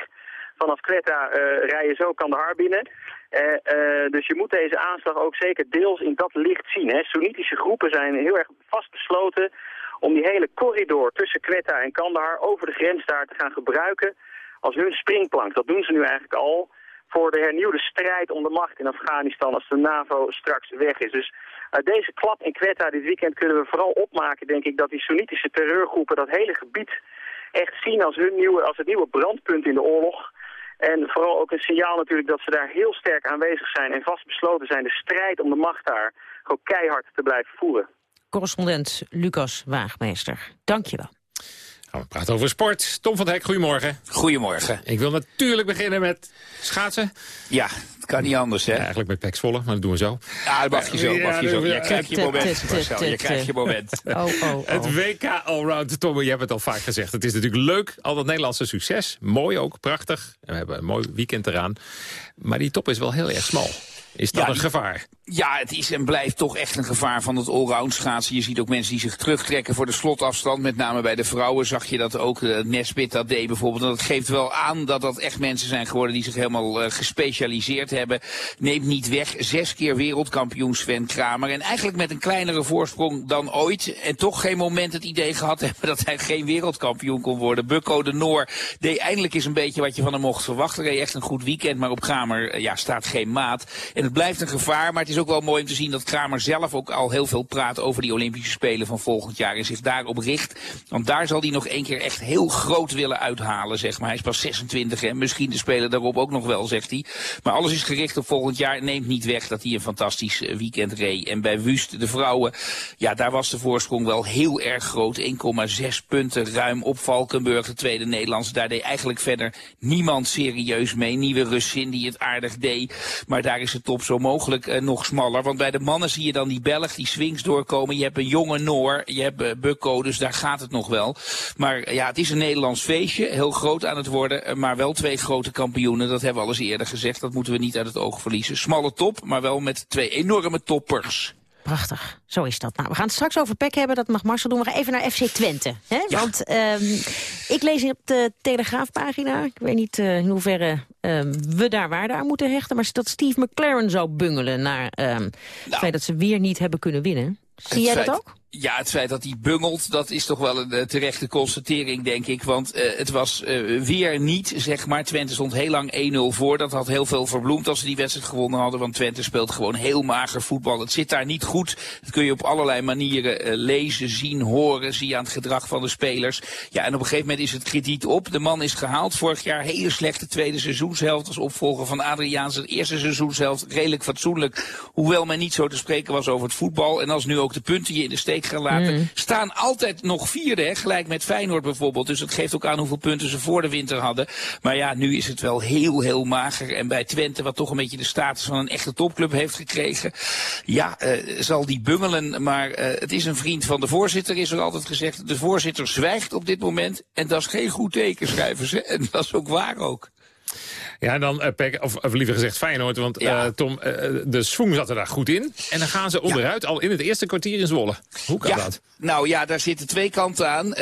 vanaf Quetta uh, rij je zo Kandahar binnen. Uh, uh, dus je moet deze aanslag ook zeker deels in dat licht zien. Hè. Soenitische groepen zijn heel erg vastbesloten om die hele corridor tussen Quetta en Kandahar over de grens daar te gaan gebruiken als hun springplank. Dat doen ze nu eigenlijk al voor de hernieuwde strijd om de macht in Afghanistan als de NAVO straks weg is. Dus uit deze klap in Quetta dit weekend kunnen we vooral opmaken, denk ik, dat die Soenitische terreurgroepen dat hele gebied echt zien als, hun nieuwe, als het nieuwe brandpunt in de oorlog. En vooral ook een signaal natuurlijk dat ze daar heel sterk aanwezig zijn en vastbesloten zijn de strijd om de macht daar gewoon keihard te blijven voeren. Correspondent Lucas Waagmeester, dank je wel. Gaan we praten over sport. Tom van Hek, goedemorgen. Goedemorgen. Ik wil natuurlijk beginnen met schaatsen. Ja, het kan niet anders, hè? Ja, eigenlijk met Pek Zwolle, maar dat doen we zo. Ja, dat mag je zo, mag je zo. Je krijgt je moment, Marcel. Je krijgt je moment. Oh, oh, oh. Het WK Allround, Tom, je hebt het al vaak gezegd. Het is natuurlijk leuk, al dat Nederlandse succes. Mooi ook, prachtig. We hebben een mooi weekend eraan. Maar die top is wel heel erg smal. Is dat Ja, een gevaar? Ja, het is en blijft toch echt een gevaar van het allround schaatsen. Je ziet ook mensen die zich terugtrekken voor de slotafstand. Met name bij de vrouwen zag je dat ook. Uh, Nesbit dat deed bijvoorbeeld. En dat geeft wel aan dat dat echt mensen zijn geworden die zich helemaal eh, gespecialiseerd hebben. Neemt niet weg. Zes keer wereldkampioen Sven Kramer. En eigenlijk met een kleinere voorsprong dan ooit. En toch geen moment het idee gehad hebben dat hij geen wereldkampioen kon worden. Bukko de Noor deed eindelijk eens een beetje wat je van hem mocht verwachten. Reed echt een goed weekend. Maar op Kramer eh, ja, staat geen maat. En het blijft een gevaar. Maar is ook wel mooi om te zien dat Kramer zelf ook al heel veel praat over die Olympische Spelen van volgend jaar. En zich daarop richt. Want daar zal hij nog één keer echt heel groot willen uithalen, zeg maar. Hij is pas 26 en misschien de Spelen daarop ook nog wel, zegt hij. Maar alles is gericht op volgend jaar. Neemt niet weg dat hij een fantastisch eh, weekend reed. En bij Wust, de vrouwen, ja, daar was de voorsprong wel heel erg groot. 1,6 punten ruim op Valkenburg, de tweede Nederlandse. Daar deed eigenlijk verder niemand serieus mee. Nieuwe Russin die het aardig deed. Maar daar is de top zo mogelijk eh, nog smaller. Want bij de mannen zie je dan die Belg, die swings doorkomen. Je hebt een jonge Noor, je hebt eh, Bukko, dus daar gaat het nog wel. Maar eh, ja, het is een Nederlands feestje. Heel groot aan het worden. eh, Maar wel twee grote kampioenen. Dat hebben we al eens eerder gezegd. Dat moeten we niet uit het oog verliezen. Smalle top, maar wel met twee enorme toppers. Prachtig, zo is dat. Nou, we gaan het straks over PEC hebben, dat mag Marcel doen. We gaan even naar FC Twente. Hè? Want ehm, ik lees op de Telegraafpagina, ik weet niet eh, in hoeverre ehm, we daar waarde aan moeten hechten... maar dat Steve McLaren zou bungelen naar ehm, het feit dat ze weer niet hebben kunnen winnen. Zie jij dat ook? Ja, het feit dat hij bungelt, dat is toch wel een eh, terechte constatering, denk ik. Want eh, het was eh, weer niet, zeg maar. Twente stond heel lang 1-0 voor. Dat had heel veel verbloemd als ze die wedstrijd gewonnen hadden. Want Twente speelt gewoon heel mager voetbal. Het zit daar niet goed. Dat kun je op allerlei manieren lezen, zien, horen. Zie je aan het gedrag van de spelers. Ja, en op een gegeven moment is het krediet op. De man is gehaald. Vorig jaar hele slechte tweede seizoenshelft als opvolger van Adriaan. Zijn eerste seizoenshelft redelijk fatsoenlijk. Hoewel men niet zo te spreken was over het voetbal. En als nu ook de punten je in de steek gaan laten. Mm. Staan altijd nog vierde, hè, gelijk met Feyenoord bijvoorbeeld. Dus dat geeft ook aan hoeveel punten ze voor de winter hadden. Maar ja, nu is het wel heel, heel mager. En bij Twente, wat toch een beetje de status van een echte topclub heeft gekregen. Ja, eh, zal die bungelen. Maar eh, het is een vriend van de voorzitter, is er altijd gezegd. De voorzitter zwijgt op dit moment. En dat is geen goed teken, schrijven ze. En dat is ook waar ook. Ja, en dan uh, Pek, of, of liever gezegd Feyenoord. Want eh, Tom, eh, de swing zat er daar goed in. En dan gaan ze onderuit al in het eerste kwartier in Zwolle. Hoe kan Ja, dat? Nou ja, daar zitten twee kanten aan.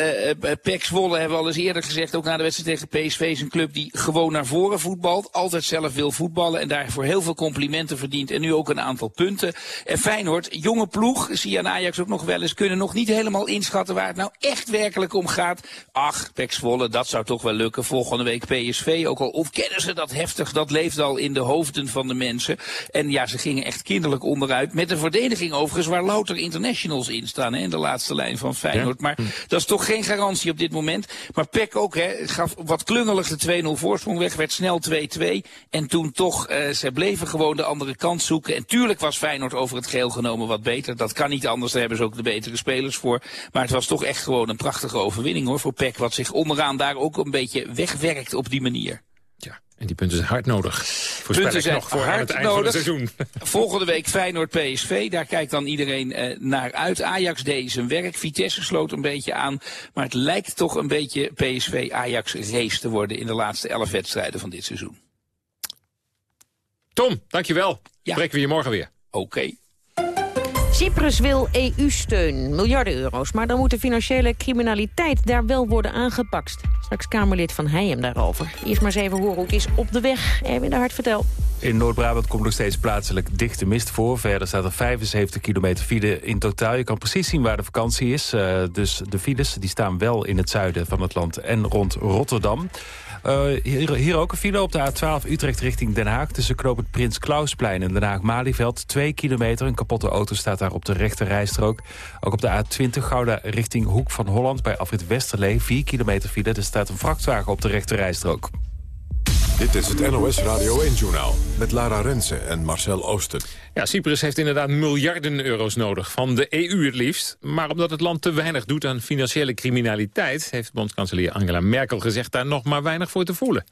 Pek Zwolle hebben we al eens eerder gezegd, ook na de wedstrijd tegen PSV, is een club die gewoon naar voren voetbalt. Altijd zelf wil voetballen en daarvoor heel veel complimenten verdient. En nu ook een aantal punten. En Feyenoord, jonge ploeg, zie je aan Ajax ook nog wel eens, kunnen nog niet helemaal inschatten waar het nou echt werkelijk om gaat. Ach, Pek Zwolle, dat zou toch wel lukken. Volgende week PSV, ook al ontkennen ze dat heftig, dat leeft al in de hoofden van de mensen. En ja, ze gingen echt kinderlijk onderuit. Met een verdediging overigens waar louter internationals in staan, hè, in de laatste lijn van Feyenoord. Maar dat is toch geen garantie op dit moment. Maar Peck ook, hè, gaf wat klungelig de 2-0 voorsprong weg, werd snel 2-2. En toen toch, eh, ze bleven gewoon de andere kant zoeken. En tuurlijk was Feyenoord over het geheel genomen wat beter. Dat kan niet anders, daar hebben ze ook de betere spelers voor. Maar het was toch echt gewoon een prachtige overwinning hoor, voor Peck. Wat zich onderaan daar ook een beetje wegwerkt op die manier. En die punten zijn hard nodig. Voorspel Punten zijn nog voor aan hard het einde van nodig. het seizoen. Volgende week Feyenoord PSV. Daar kijkt dan iedereen eh, naar uit. Ajax deed zijn werk. Vitesse sloot een beetje aan. Maar het lijkt toch een beetje PSV Ajax race te worden in de laatste elf wedstrijden van dit seizoen. Tom, dankjewel. Ja. Spreken we je morgen weer. Oké. Cyprus wil EU-steun, miljarden euro's. Maar dan moet de financiële criminaliteit daar wel worden aangepakt. Straks Kamerlid van Heijem daarover. Eerst maar eens even horen hoe het is op de weg. Erwin de Hart, vertel. In Noord-Brabant komt nog steeds plaatselijk dichte mist voor. Verder staat er 75 kilometer file in totaal. Je kan precies zien waar de vakantie is. Uh, dus de files die staan wel in het zuiden van het land en rond Rotterdam. Uh, hier, hier, ook een file op de A12 Utrecht richting Den Haag... tussen knooppunt Prins Klausplein en Den Haag-Malieveld. Twee kilometer, een kapotte auto staat daar op de rechte rijstrook. Ook op de A20 Gouda richting Hoek van Holland... bij Afrit Westerlee, 4 kilometer file. Er staat een vrachtwagen op de rechte rijstrook. Dit is het NOS Radio 1-journaal met Lara Rensen en Marcel Oosten. Ja, Cyprus heeft inderdaad miljarden euro's nodig, van de EU het liefst. Maar omdat het land te weinig doet aan financiële criminaliteit... heeft bondskanselier Angela Merkel gezegd daar nog maar weinig voor te voelen.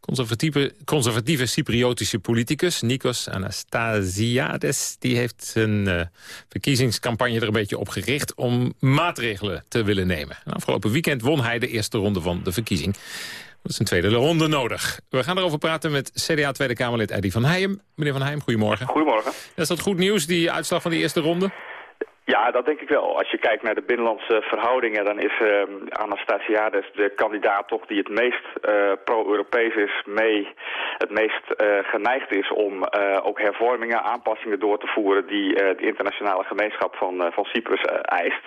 Conservatieve, conservatieve Cypriotische politicus Nikos Anastasiades... die heeft zijn uh, verkiezingscampagne er een beetje op gericht... om maatregelen te willen nemen. afgelopen weekend won hij de eerste ronde van de verkiezing. Dat is een tweede ronde nodig. We gaan erover praten met CDA Tweede Kamerlid Eddy van Heijem. Meneer van Heijem, goedemorgen. Goedemorgen. Is dat goed nieuws, die uitslag van die eerste ronde? Ja, dat denk ik wel. Als je kijkt naar de binnenlandse verhoudingen... dan is uh, Anastasiades de kandidaat toch die het meest uh, pro-Europees is... mee het meest uh, geneigd is om uh, ook hervormingen, aanpassingen door te voeren... die de internationale gemeenschap van, van Cyprus eist.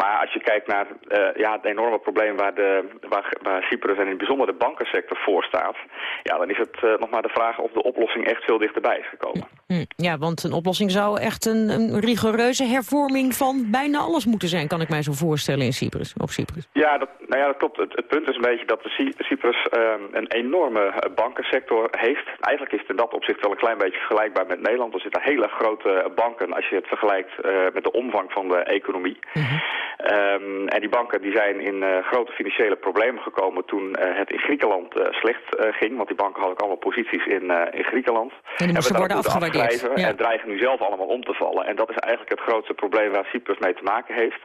Maar als je kijkt naar uh, ja, het enorme probleem waar, de, waar, waar Cyprus en in het bijzonder de bankensector voor staat... Ja, dan is het uh, nog maar de vraag of de oplossing echt veel dichterbij is gekomen. Ja, want een oplossing zou echt een, een rigoureuze hervorming van bijna alles moeten zijn... kan ik mij zo voorstellen in Cyprus, op Cyprus. Ja, dat, nou ja, dat klopt. Het, het punt is een beetje dat de Cyprus uh, een enorme bankensector heeft. Eigenlijk is het in dat opzicht wel een klein beetje vergelijkbaar met Nederland. Er zitten hele grote banken als je het vergelijkt met de omvang van de economie. -hmm. Um, en die banken die zijn in uh, grote financiële problemen gekomen toen het in Griekenland slecht ging. Want die banken hadden ook allemaal posities in, in Griekenland. En die moesten worden afgewaardeerd. Ja. En dreigen nu zelf allemaal om te vallen. En dat is eigenlijk het grootste probleem waar Cyprus mee te maken heeft.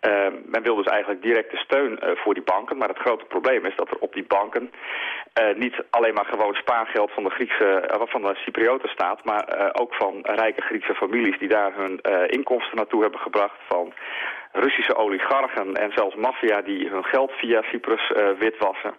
Ehm, men wil dus eigenlijk directe steun voor die banken. Maar het grote probleem is dat er op die banken niet alleen maar gewoon spaargeld van de, Griekse, van de Cyprioten staat. Maar ook van rijke Griekse families die daar hun inkomsten naartoe hebben gebracht. Van Russische oligarchen en zelfs maffia die hun geld via Cyprus witwassen.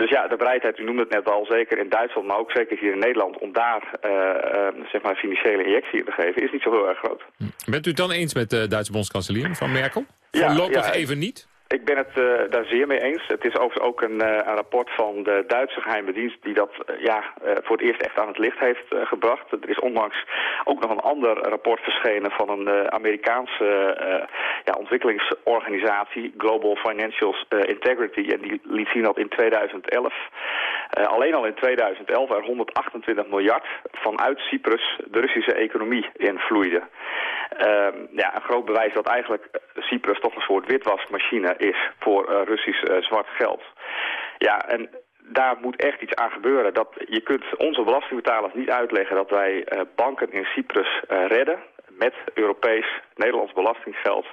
Dus ja, de bereidheid, u noemde het net al, zeker in Duitsland, maar ook zeker hier in Nederland, om daar uh, uh, zeg maar financiële injectie in te geven, is niet zo heel erg groot. Bent u het dan eens met de Duitse bondskanselier van Merkel? Voorlopig ja, even niet? Ik ben het uh, daar zeer mee eens. Het is overigens ook een, een rapport van de Duitse geheime dienst die dat uh, ja, voor het eerst echt aan het licht heeft gebracht. Er is onlangs ook nog een ander rapport verschenen van een Amerikaanse ja, ontwikkelingsorganisatie, Global Financial Integrity. En die liet zien dat in 2011, alleen al in 2011, er 128 miljard vanuit Cyprus de Russische economie invloeide. ja, een groot bewijs dat eigenlijk Cyprus toch een soort witwasmachine is voor uh, Russisch zwart geld. Ja, en daar moet echt iets aan gebeuren. Dat, je kunt onze belastingbetalers niet uitleggen dat wij banken in Cyprus redden met Europees, Nederlands belastinggeld...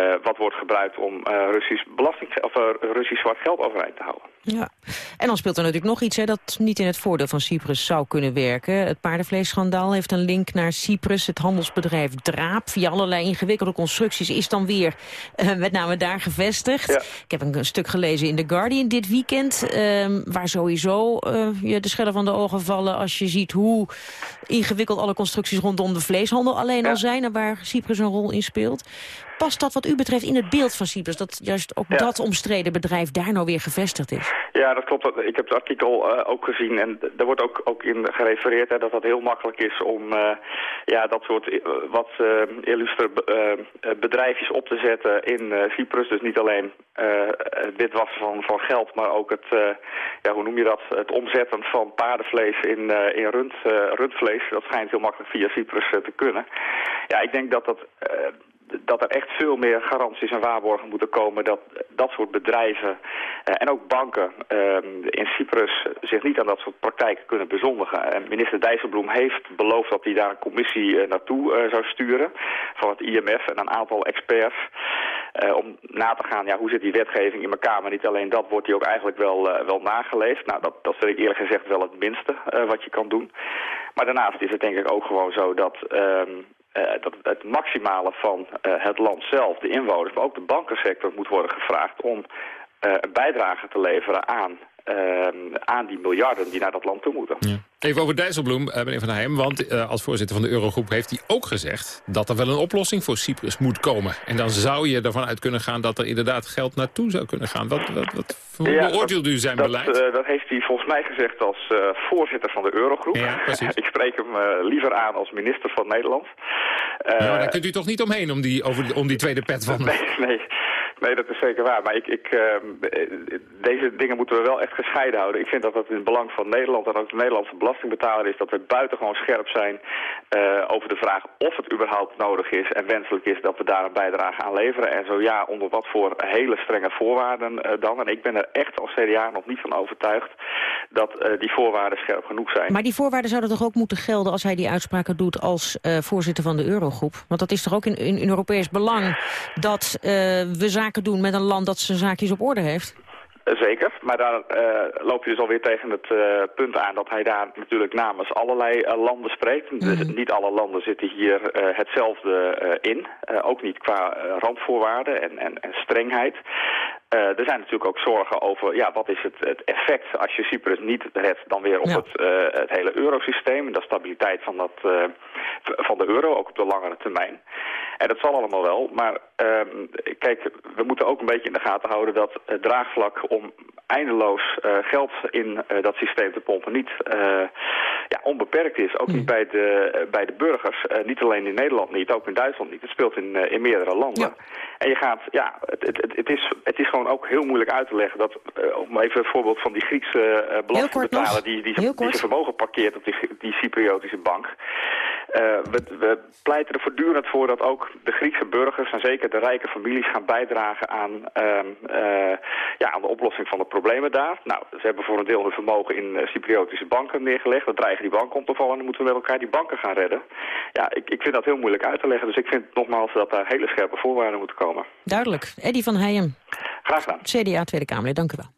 Uh, wat wordt gebruikt om Russisch, belasting, of, Russisch zwart geld overeind te houden. Ja, en dan speelt er natuurlijk nog iets hè, dat niet in het voordeel van Cyprus zou kunnen werken. Het paardenvleesschandaal heeft een link naar Cyprus. Het handelsbedrijf Draap via allerlei ingewikkelde constructies is dan weer met name daar gevestigd. Ja. Ik heb een, een, stuk gelezen in The Guardian dit weekend... Ehm, waar sowieso je de schellen van de ogen vallen als je ziet hoe ingewikkeld alle constructies rondom de vleeshandel alleen ja. al zijn... en waar Cyprus een rol in speelt. Past dat wat u betreft in het beeld van Cyprus... dat juist ook ja. dat omstreden bedrijf daar nou weer gevestigd is? Ja, dat klopt. Ik heb het artikel uh, ook gezien en daar wordt ook, ook in gerefereerd... Hè, dat dat heel makkelijk is om uh, ja, dat soort uh, wat illustre bedrijfjes op te zetten in Cyprus. Dus niet alleen het witwassen van, van geld, maar ook het, ja, hoe noem je dat, het omzetten van paardenvlees in, in rund, rundvlees. Dat schijnt heel makkelijk via Cyprus te kunnen. Ja, ik denk dat dat dat er echt veel meer garanties en waarborgen moeten komen dat dat soort bedrijven uh, en ook banken uh, in Cyprus zich niet aan dat soort praktijken kunnen bezondigen. En minister Dijsselbloem heeft beloofd dat hij daar een commissie uh, naartoe zou sturen van het IMF en een aantal experts om na te gaan ja, hoe zit die wetgeving in elkaar. Maar niet alleen dat wordt die ook eigenlijk wel, wel nageleefd. Nou, dat, dat vind ik eerlijk gezegd wel het minste wat je kan doen. Maar daarnaast is het denk ik ook gewoon zo dat ehm, dat het maximale van uh, het land zelf, de inwoners, maar ook de bankensector moet worden gevraagd om eh, een bijdrage te leveren aan, aan die miljarden die naar dat land toe moeten. Even over Dijsselbloem, eh, meneer Van Heijem. Want eh, als voorzitter van de Eurogroep heeft hij ook gezegd... dat er wel een oplossing voor Cyprus moet komen. En dan zou je ervan uit kunnen gaan dat er inderdaad geld naartoe zou kunnen gaan. Wat, wat, wat hoe Ja, beoordeelt u zijn dat, beleid? eh, dat heeft hij volgens mij gezegd als voorzitter van de Eurogroep. Ja, precies. Ik spreek hem liever aan als minister van Nederland. Ja, maar daar kunt u toch niet omheen om die, over, om die tweede pet van... Nee, nee, nee, dat is zeker waar. Maar ik, ik, ehm, eh, deze dingen moeten we wel echt gescheiden houden. Ik vind dat het in het belang van Nederland en ook de Nederlandse belastingbetaler is... dat we buitengewoon scherp zijn eh, over de vraag of het überhaupt nodig is en wenselijk is dat we daar een bijdrage aan leveren. En zo ja, onder wat voor hele strenge voorwaarden eh, dan. En ik ben er echt als CDA nog niet van overtuigd dat eh, die voorwaarden scherp genoeg zijn. Maar die voorwaarden zouden toch ook moeten gelden als hij die uitspraken doet als voorzitter van de Eurogroep? Want dat is toch ook in, in, in Europees belang dat we zaken doen met een land dat zijn zaakjes op orde heeft? Eh, Zeker, maar daar eh, loop je dus alweer tegen het eh, punt aan dat hij daar natuurlijk namens allerlei landen spreekt. Dus niet alle landen zitten hier hetzelfde in, ook niet qua randvoorwaarden en, en, en strengheid. Er zijn natuurlijk ook zorgen over ja, wat is het, het effect als je Cyprus niet redt dan weer op het, het hele eurosysteem en de stabiliteit van, dat, van de euro, ook op de langere termijn. En dat zal allemaal wel, maar ehm, kijk, we moeten ook een beetje in de gaten houden dat het draagvlak om eindeloos eh, geld in eh, dat systeem te pompen niet eh, ja, onbeperkt is. Ook niet bij de, bij de burgers. Niet alleen in Nederland niet, ook in Duitsland niet. Het speelt in, in meerdere landen. En je gaat, ja, het, het, het, is, het is gewoon ook heel moeilijk uit te leggen dat, om even een voorbeeld van die Griekse belastingbetaler die, die, die zijn vermogen parkeert op die, die Cypriotische bank. Eh, we, we pleiten er voortdurend voor dat ook de Griekse burgers en zeker de rijke families gaan bijdragen aan, ehm, eh, ja, aan de oplossing van de problemen daar. Nou, ze hebben voor een deel hun vermogen in eh, Cypriotische banken neergelegd. We dreigen die banken om te vallen en dan moeten we met elkaar die banken gaan redden. Ja, ik, ik vind dat heel moeilijk uit te leggen. Dus ik vind nogmaals dat daar hele scherpe voorwaarden moeten komen. Duidelijk. Eddy van Heijem, Graag gedaan. CDA Tweede Kamerlid, dank u wel.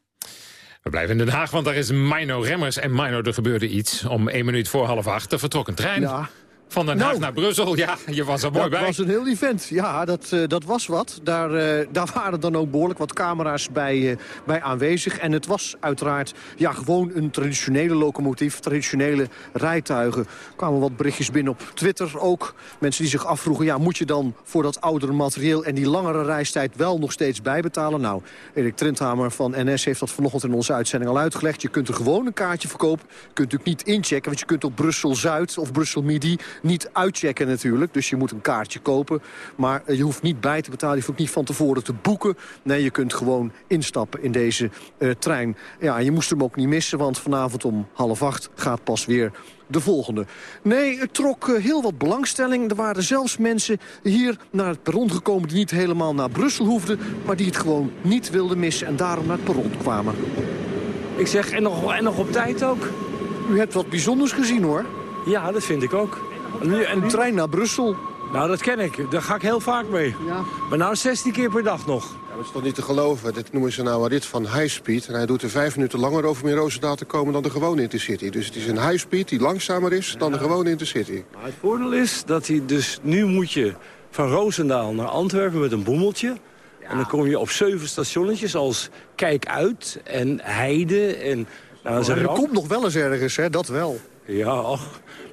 We blijven in Den Haag, want daar is Mino Remmers. En Mino, er gebeurde iets. Om één minuut voor half acht, er vertrok een trein. Ja. Van Den Haag Nou. naar Brussel. Ja, je was er mooi dat bij. was een heel event. Ja, dat, eh, dat was wat. Daar, eh, daar waren dan ook behoorlijk wat camera's bij, eh, bij aanwezig. En het was uiteraard ja, gewoon een traditionele locomotief. Traditionele rijtuigen. Er kwamen wat berichtjes binnen op Twitter ook. Mensen die zich afvroegen, ja, moet je dan voor dat oudere materieel... en die langere reistijd wel nog steeds bijbetalen? Nou, Erik Trenthamer van NS heeft dat vanochtend in onze uitzending al uitgelegd. Je kunt er gewoon een kaartje verkopen. Je kunt natuurlijk niet inchecken, want je kunt op Brussel-Zuid of Brussel-Midi niet uitchecken natuurlijk. Dus je moet een kaartje kopen. Maar eh, je hoeft niet bij te betalen, je hoeft niet van tevoren te boeken. Nee, je kunt gewoon instappen in deze eh, trein. Ja, je moest hem ook niet missen, want vanavond om half acht gaat pas weer de volgende. Nee, het trok eh, heel wat belangstelling. Er waren zelfs mensen hier naar het perron gekomen... die niet helemaal naar Brussel hoefden... maar die het gewoon niet wilden missen en daarom naar het perron kwamen. Ik zeg, en nog, en nog op tijd ook. U hebt wat bijzonders gezien, hoor. Ja, dat vind ik ook. Nu, en Een trein naar Brussel. Nou, dat ken ik. Daar ga ik heel vaak mee. Ja. Maar nou 16 keer per dag nog. Ja, dat is toch niet te geloven. Dit noemen ze nou een rit van high speed. En hij doet er vijf minuten langer over om in Roosendaal te komen dan de gewone Intercity. Dus het is een high speed die langzamer is dan de gewone Intercity. Maar het voordeel is dat hij dus nu moet je van Roosendaal naar Antwerpen met een boemeltje. En dan kom je op zeven stationnetjes als Kijk Uit en Heide. En, nou, er komt nog wel eens ergens, hè? dat wel. Ja,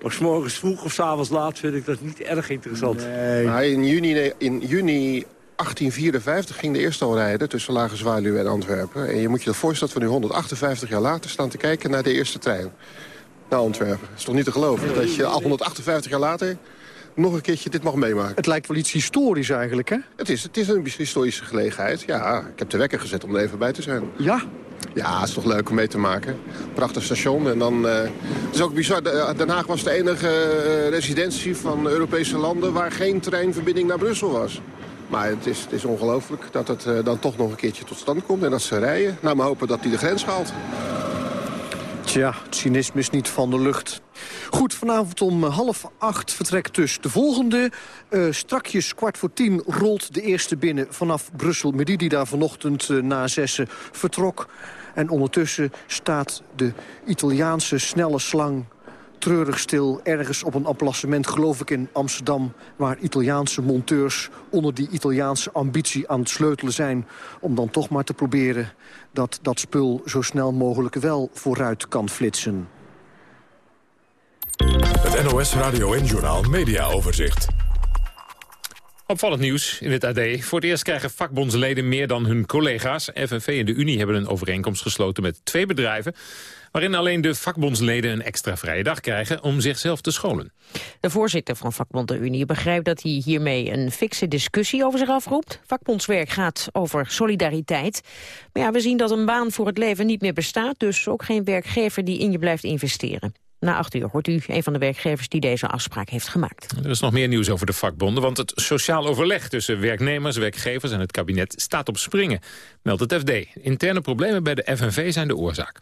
maar 's morgens vroeg of 's avonds laat vind ik dat niet erg interessant. Maar in juni, in juni 1854 ging de eerste al rijden tussen Lage Zwaluwe en Antwerpen. En je moet je je voorstellen dat we nu 158 jaar later staan te kijken naar de eerste trein. Naar Antwerpen. Dat is toch niet te geloven dat je al 158 jaar later nog een keertje dit mag meemaken. Het lijkt wel iets historisch eigenlijk, hè? Het is, het is een historische gelegenheid. Ja, ik heb de wekker gezet om er even bij te zijn. Ja? Ja, het is toch leuk om mee te maken. Prachtig station. En dan, eh, het is ook bizar. De- Den Haag was de enige eh, residentie van Europese landen... waar geen treinverbinding naar Brussel was. Maar het is, het is ongelooflijk dat het eh, dan toch nog een keertje tot stand komt. En dat ze rijden. Nou, maar hopen dat hij de grens haalt. Tja, het cynisme is niet van de lucht. Goed, vanavond om half acht vertrekt dus de volgende. Eh, strakjes kwart voor tien rolt de eerste binnen vanaf Brussel. Medi die daar vanochtend eh, na zessen vertrok. En ondertussen staat de Italiaanse snelle slang treurig stil ergens op een emplacement, geloof ik in Amsterdam... waar Italiaanse monteurs onder die Italiaanse ambitie aan het sleutelen zijn... om dan toch maar te proberen dat dat spul zo snel mogelijk wel vooruit kan flitsen. Het NOS Radio en Journal Media Overzicht. Opvallend nieuws in het AD. Voor het eerst krijgen vakbondsleden meer dan hun collega's. FNV en de Unie hebben een overeenkomst gesloten met twee bedrijven... waarin alleen de vakbondsleden een extra vrije dag krijgen om zichzelf te scholen. De voorzitter van vakbond de Unie begrijpt dat hij hiermee een fikse discussie over zich afroept. Vakbondswerk gaat over solidariteit. Maar ja, we zien dat een baan voor het leven niet meer bestaat, dus ook geen werkgever die in je blijft investeren. Na acht uur hoort u een van de werkgevers die deze afspraak heeft gemaakt. Er is nog meer nieuws over de vakbonden, want het sociaal overleg tussen werknemers, werkgevers en het kabinet staat op springen, meldt het FD. Interne problemen bij de FNV zijn de oorzaak.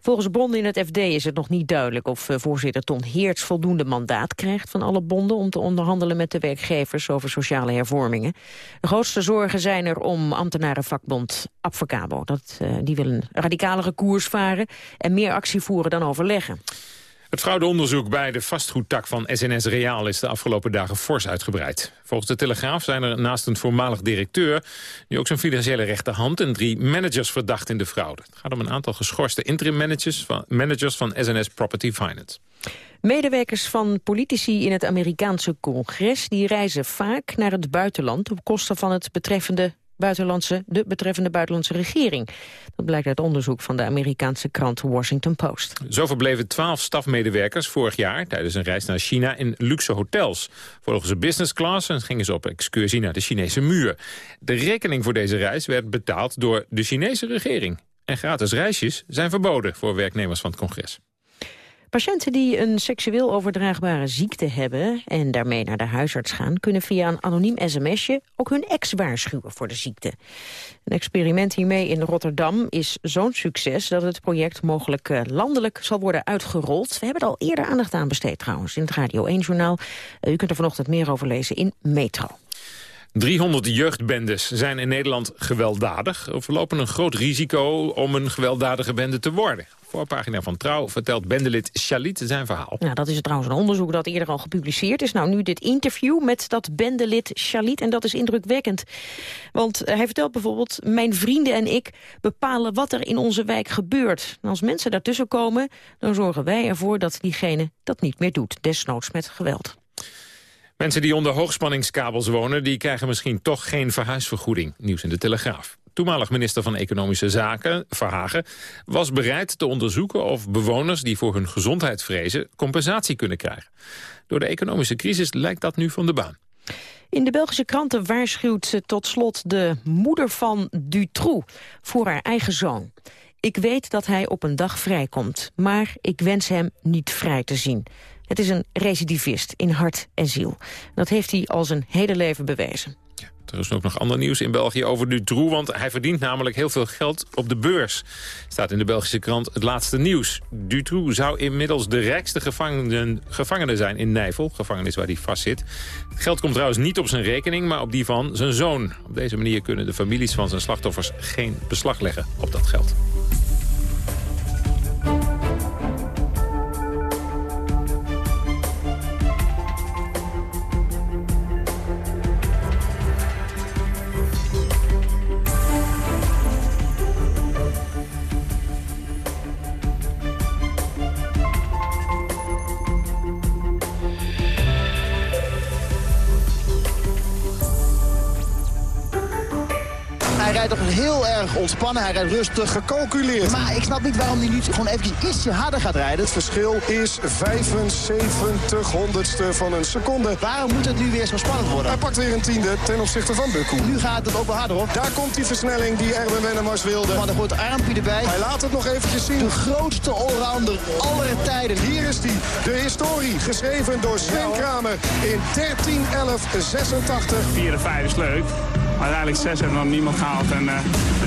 Volgens bonden in het FD is het nog niet duidelijk of eh, voorzitter Ton Heerts voldoende mandaat krijgt van alle bonden om te onderhandelen met de werkgevers over sociale hervormingen. De grootste zorgen zijn er om ambtenarenvakbond Abfacabo. Dat, uh, die wil een radicalere koers varen en meer actie voeren dan overleggen. Het fraudeonderzoek bij de vastgoedtak van SNS Reaal is de afgelopen dagen fors uitgebreid. Volgens de Telegraaf zijn er naast een voormalig directeur nu ook zijn financiële rechterhand en drie managers verdacht in de fraude. Het gaat om een aantal geschorste interim managers van, managers van SNS Property Finance. Medewerkers van politici in het Amerikaanse congres die reizen vaak naar het buitenland op kosten van het betreffende buitenlandse, de betreffende buitenlandse regering. Dat blijkt uit onderzoek van de Amerikaanse krant Washington Post. Zo verbleven twaalf stafmedewerkers vorig jaar tijdens een reis naar China in luxe hotels. Volgens ze business class en gingen ze op excursie naar de Chinese muur. De rekening voor deze reis werd betaald door de Chinese regering. En gratis reisjes zijn verboden voor werknemers van het congres. Patiënten die een seksueel overdraagbare ziekte hebben en daarmee naar de huisarts gaan, kunnen via een anoniem sms'je ook hun ex waarschuwen voor de ziekte. Een experiment hiermee in Rotterdam is zo'n succes dat het project mogelijk eh, landelijk zal worden uitgerold. We hebben er al eerder aandacht aan besteed trouwens in het Radio 1-journaal. U kunt er vanochtend meer over lezen in Metro. 300 jeugdbendes zijn in Nederland gewelddadig. Of lopen een groot risico om een gewelddadige bende te worden. Voorpagina van Trouw vertelt bendelid Shalit zijn verhaal. Nou, dat is trouwens een onderzoek dat eerder al gepubliceerd is. Nou, nu dit interview met dat bendelid Shalit. En dat is indrukwekkend. Want hij vertelt bijvoorbeeld... mijn vrienden en ik bepalen wat er in onze wijk gebeurt. Als mensen daartussen komen... dan zorgen wij ervoor dat diegene dat niet meer doet. Desnoods met geweld. Mensen die onder hoogspanningskabels wonen... die krijgen misschien toch geen verhuisvergoeding. Nieuws in de Telegraaf. Toenmalig minister van Economische Zaken, Verhagen... was bereid te onderzoeken of bewoners die voor hun gezondheid vrezen... compensatie kunnen krijgen. Door de economische crisis lijkt dat nu van de baan. In de Belgische kranten waarschuwt tot slot de moeder van Dutroux voor haar eigen zoon. Ik weet dat hij op een dag vrijkomt, maar ik wens hem niet vrij te zien. Het is een recidivist in hart en ziel. Dat heeft hij al zijn hele leven bewezen. Er is ook nog ander nieuws in België over Dutroux... want hij verdient namelijk heel veel geld op de beurs. Staat in de Belgische krant het laatste nieuws. Dutroux zou inmiddels de rijkste gevangene zijn in Nijvel. Gevangenis waar hij vastzit. Het geld komt trouwens niet op zijn rekening, maar op die van zijn zoon. Op deze manier kunnen de families van zijn slachtoffers geen beslag leggen op dat geld. Heel erg ontspannen. Hij rijdt rustig, gecalculeerd. Maar ik snap niet waarom hij nu gewoon even ietsje harder gaat rijden. Het verschil is 75 honderdste van een seconde. Waarom moet het nu weer zo spannend worden? Hij pakt weer een tiende ten opzichte van Bukkoe. Nu gaat het ook wel harder op. Daar komt die versnelling die Erwin Wennemars wilde. Maar er wordt armpje erbij. Hij laat het nog eventjes zien. De grootste allrounder aller tijden. Hier is hij. De historie, geschreven door Sven Kramer in 13 11 86. 4 en 5 is leuk. Maar uiteindelijk 6 hebben we nog niemand gehaald. En uh,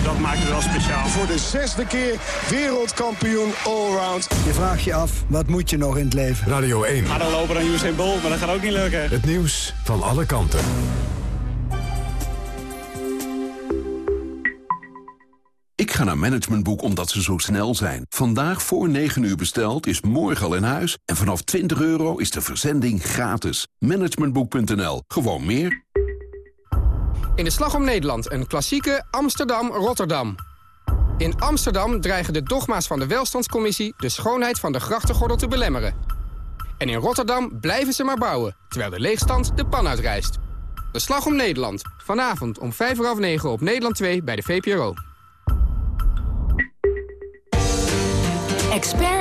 dat maakt het wel speciaal. Voor de zesde keer wereldkampioen allround. Je vraagt je af, wat moet je nog in het leven? Radio 1. Ga dan lopen dan Usain Bolt, maar dat gaat ook niet lukken. Het nieuws van alle kanten. Ik ga naar Managementboek omdat ze zo snel zijn. Vandaag voor 9 uur besteld is morgen al in huis. En vanaf 20 euro is de verzending gratis. Managementboek.nl. Gewoon meer. In de Slag om Nederland een klassieke Amsterdam-Rotterdam. In Amsterdam dreigen de dogma's van de welstandscommissie... de schoonheid van de grachtengordel te belemmeren. En in Rotterdam blijven ze maar bouwen... terwijl de leegstand de pan uitrijst. De Slag om Nederland. Vanavond om 5 uur half 9 op Nederland 2 bij de VPRO. Expert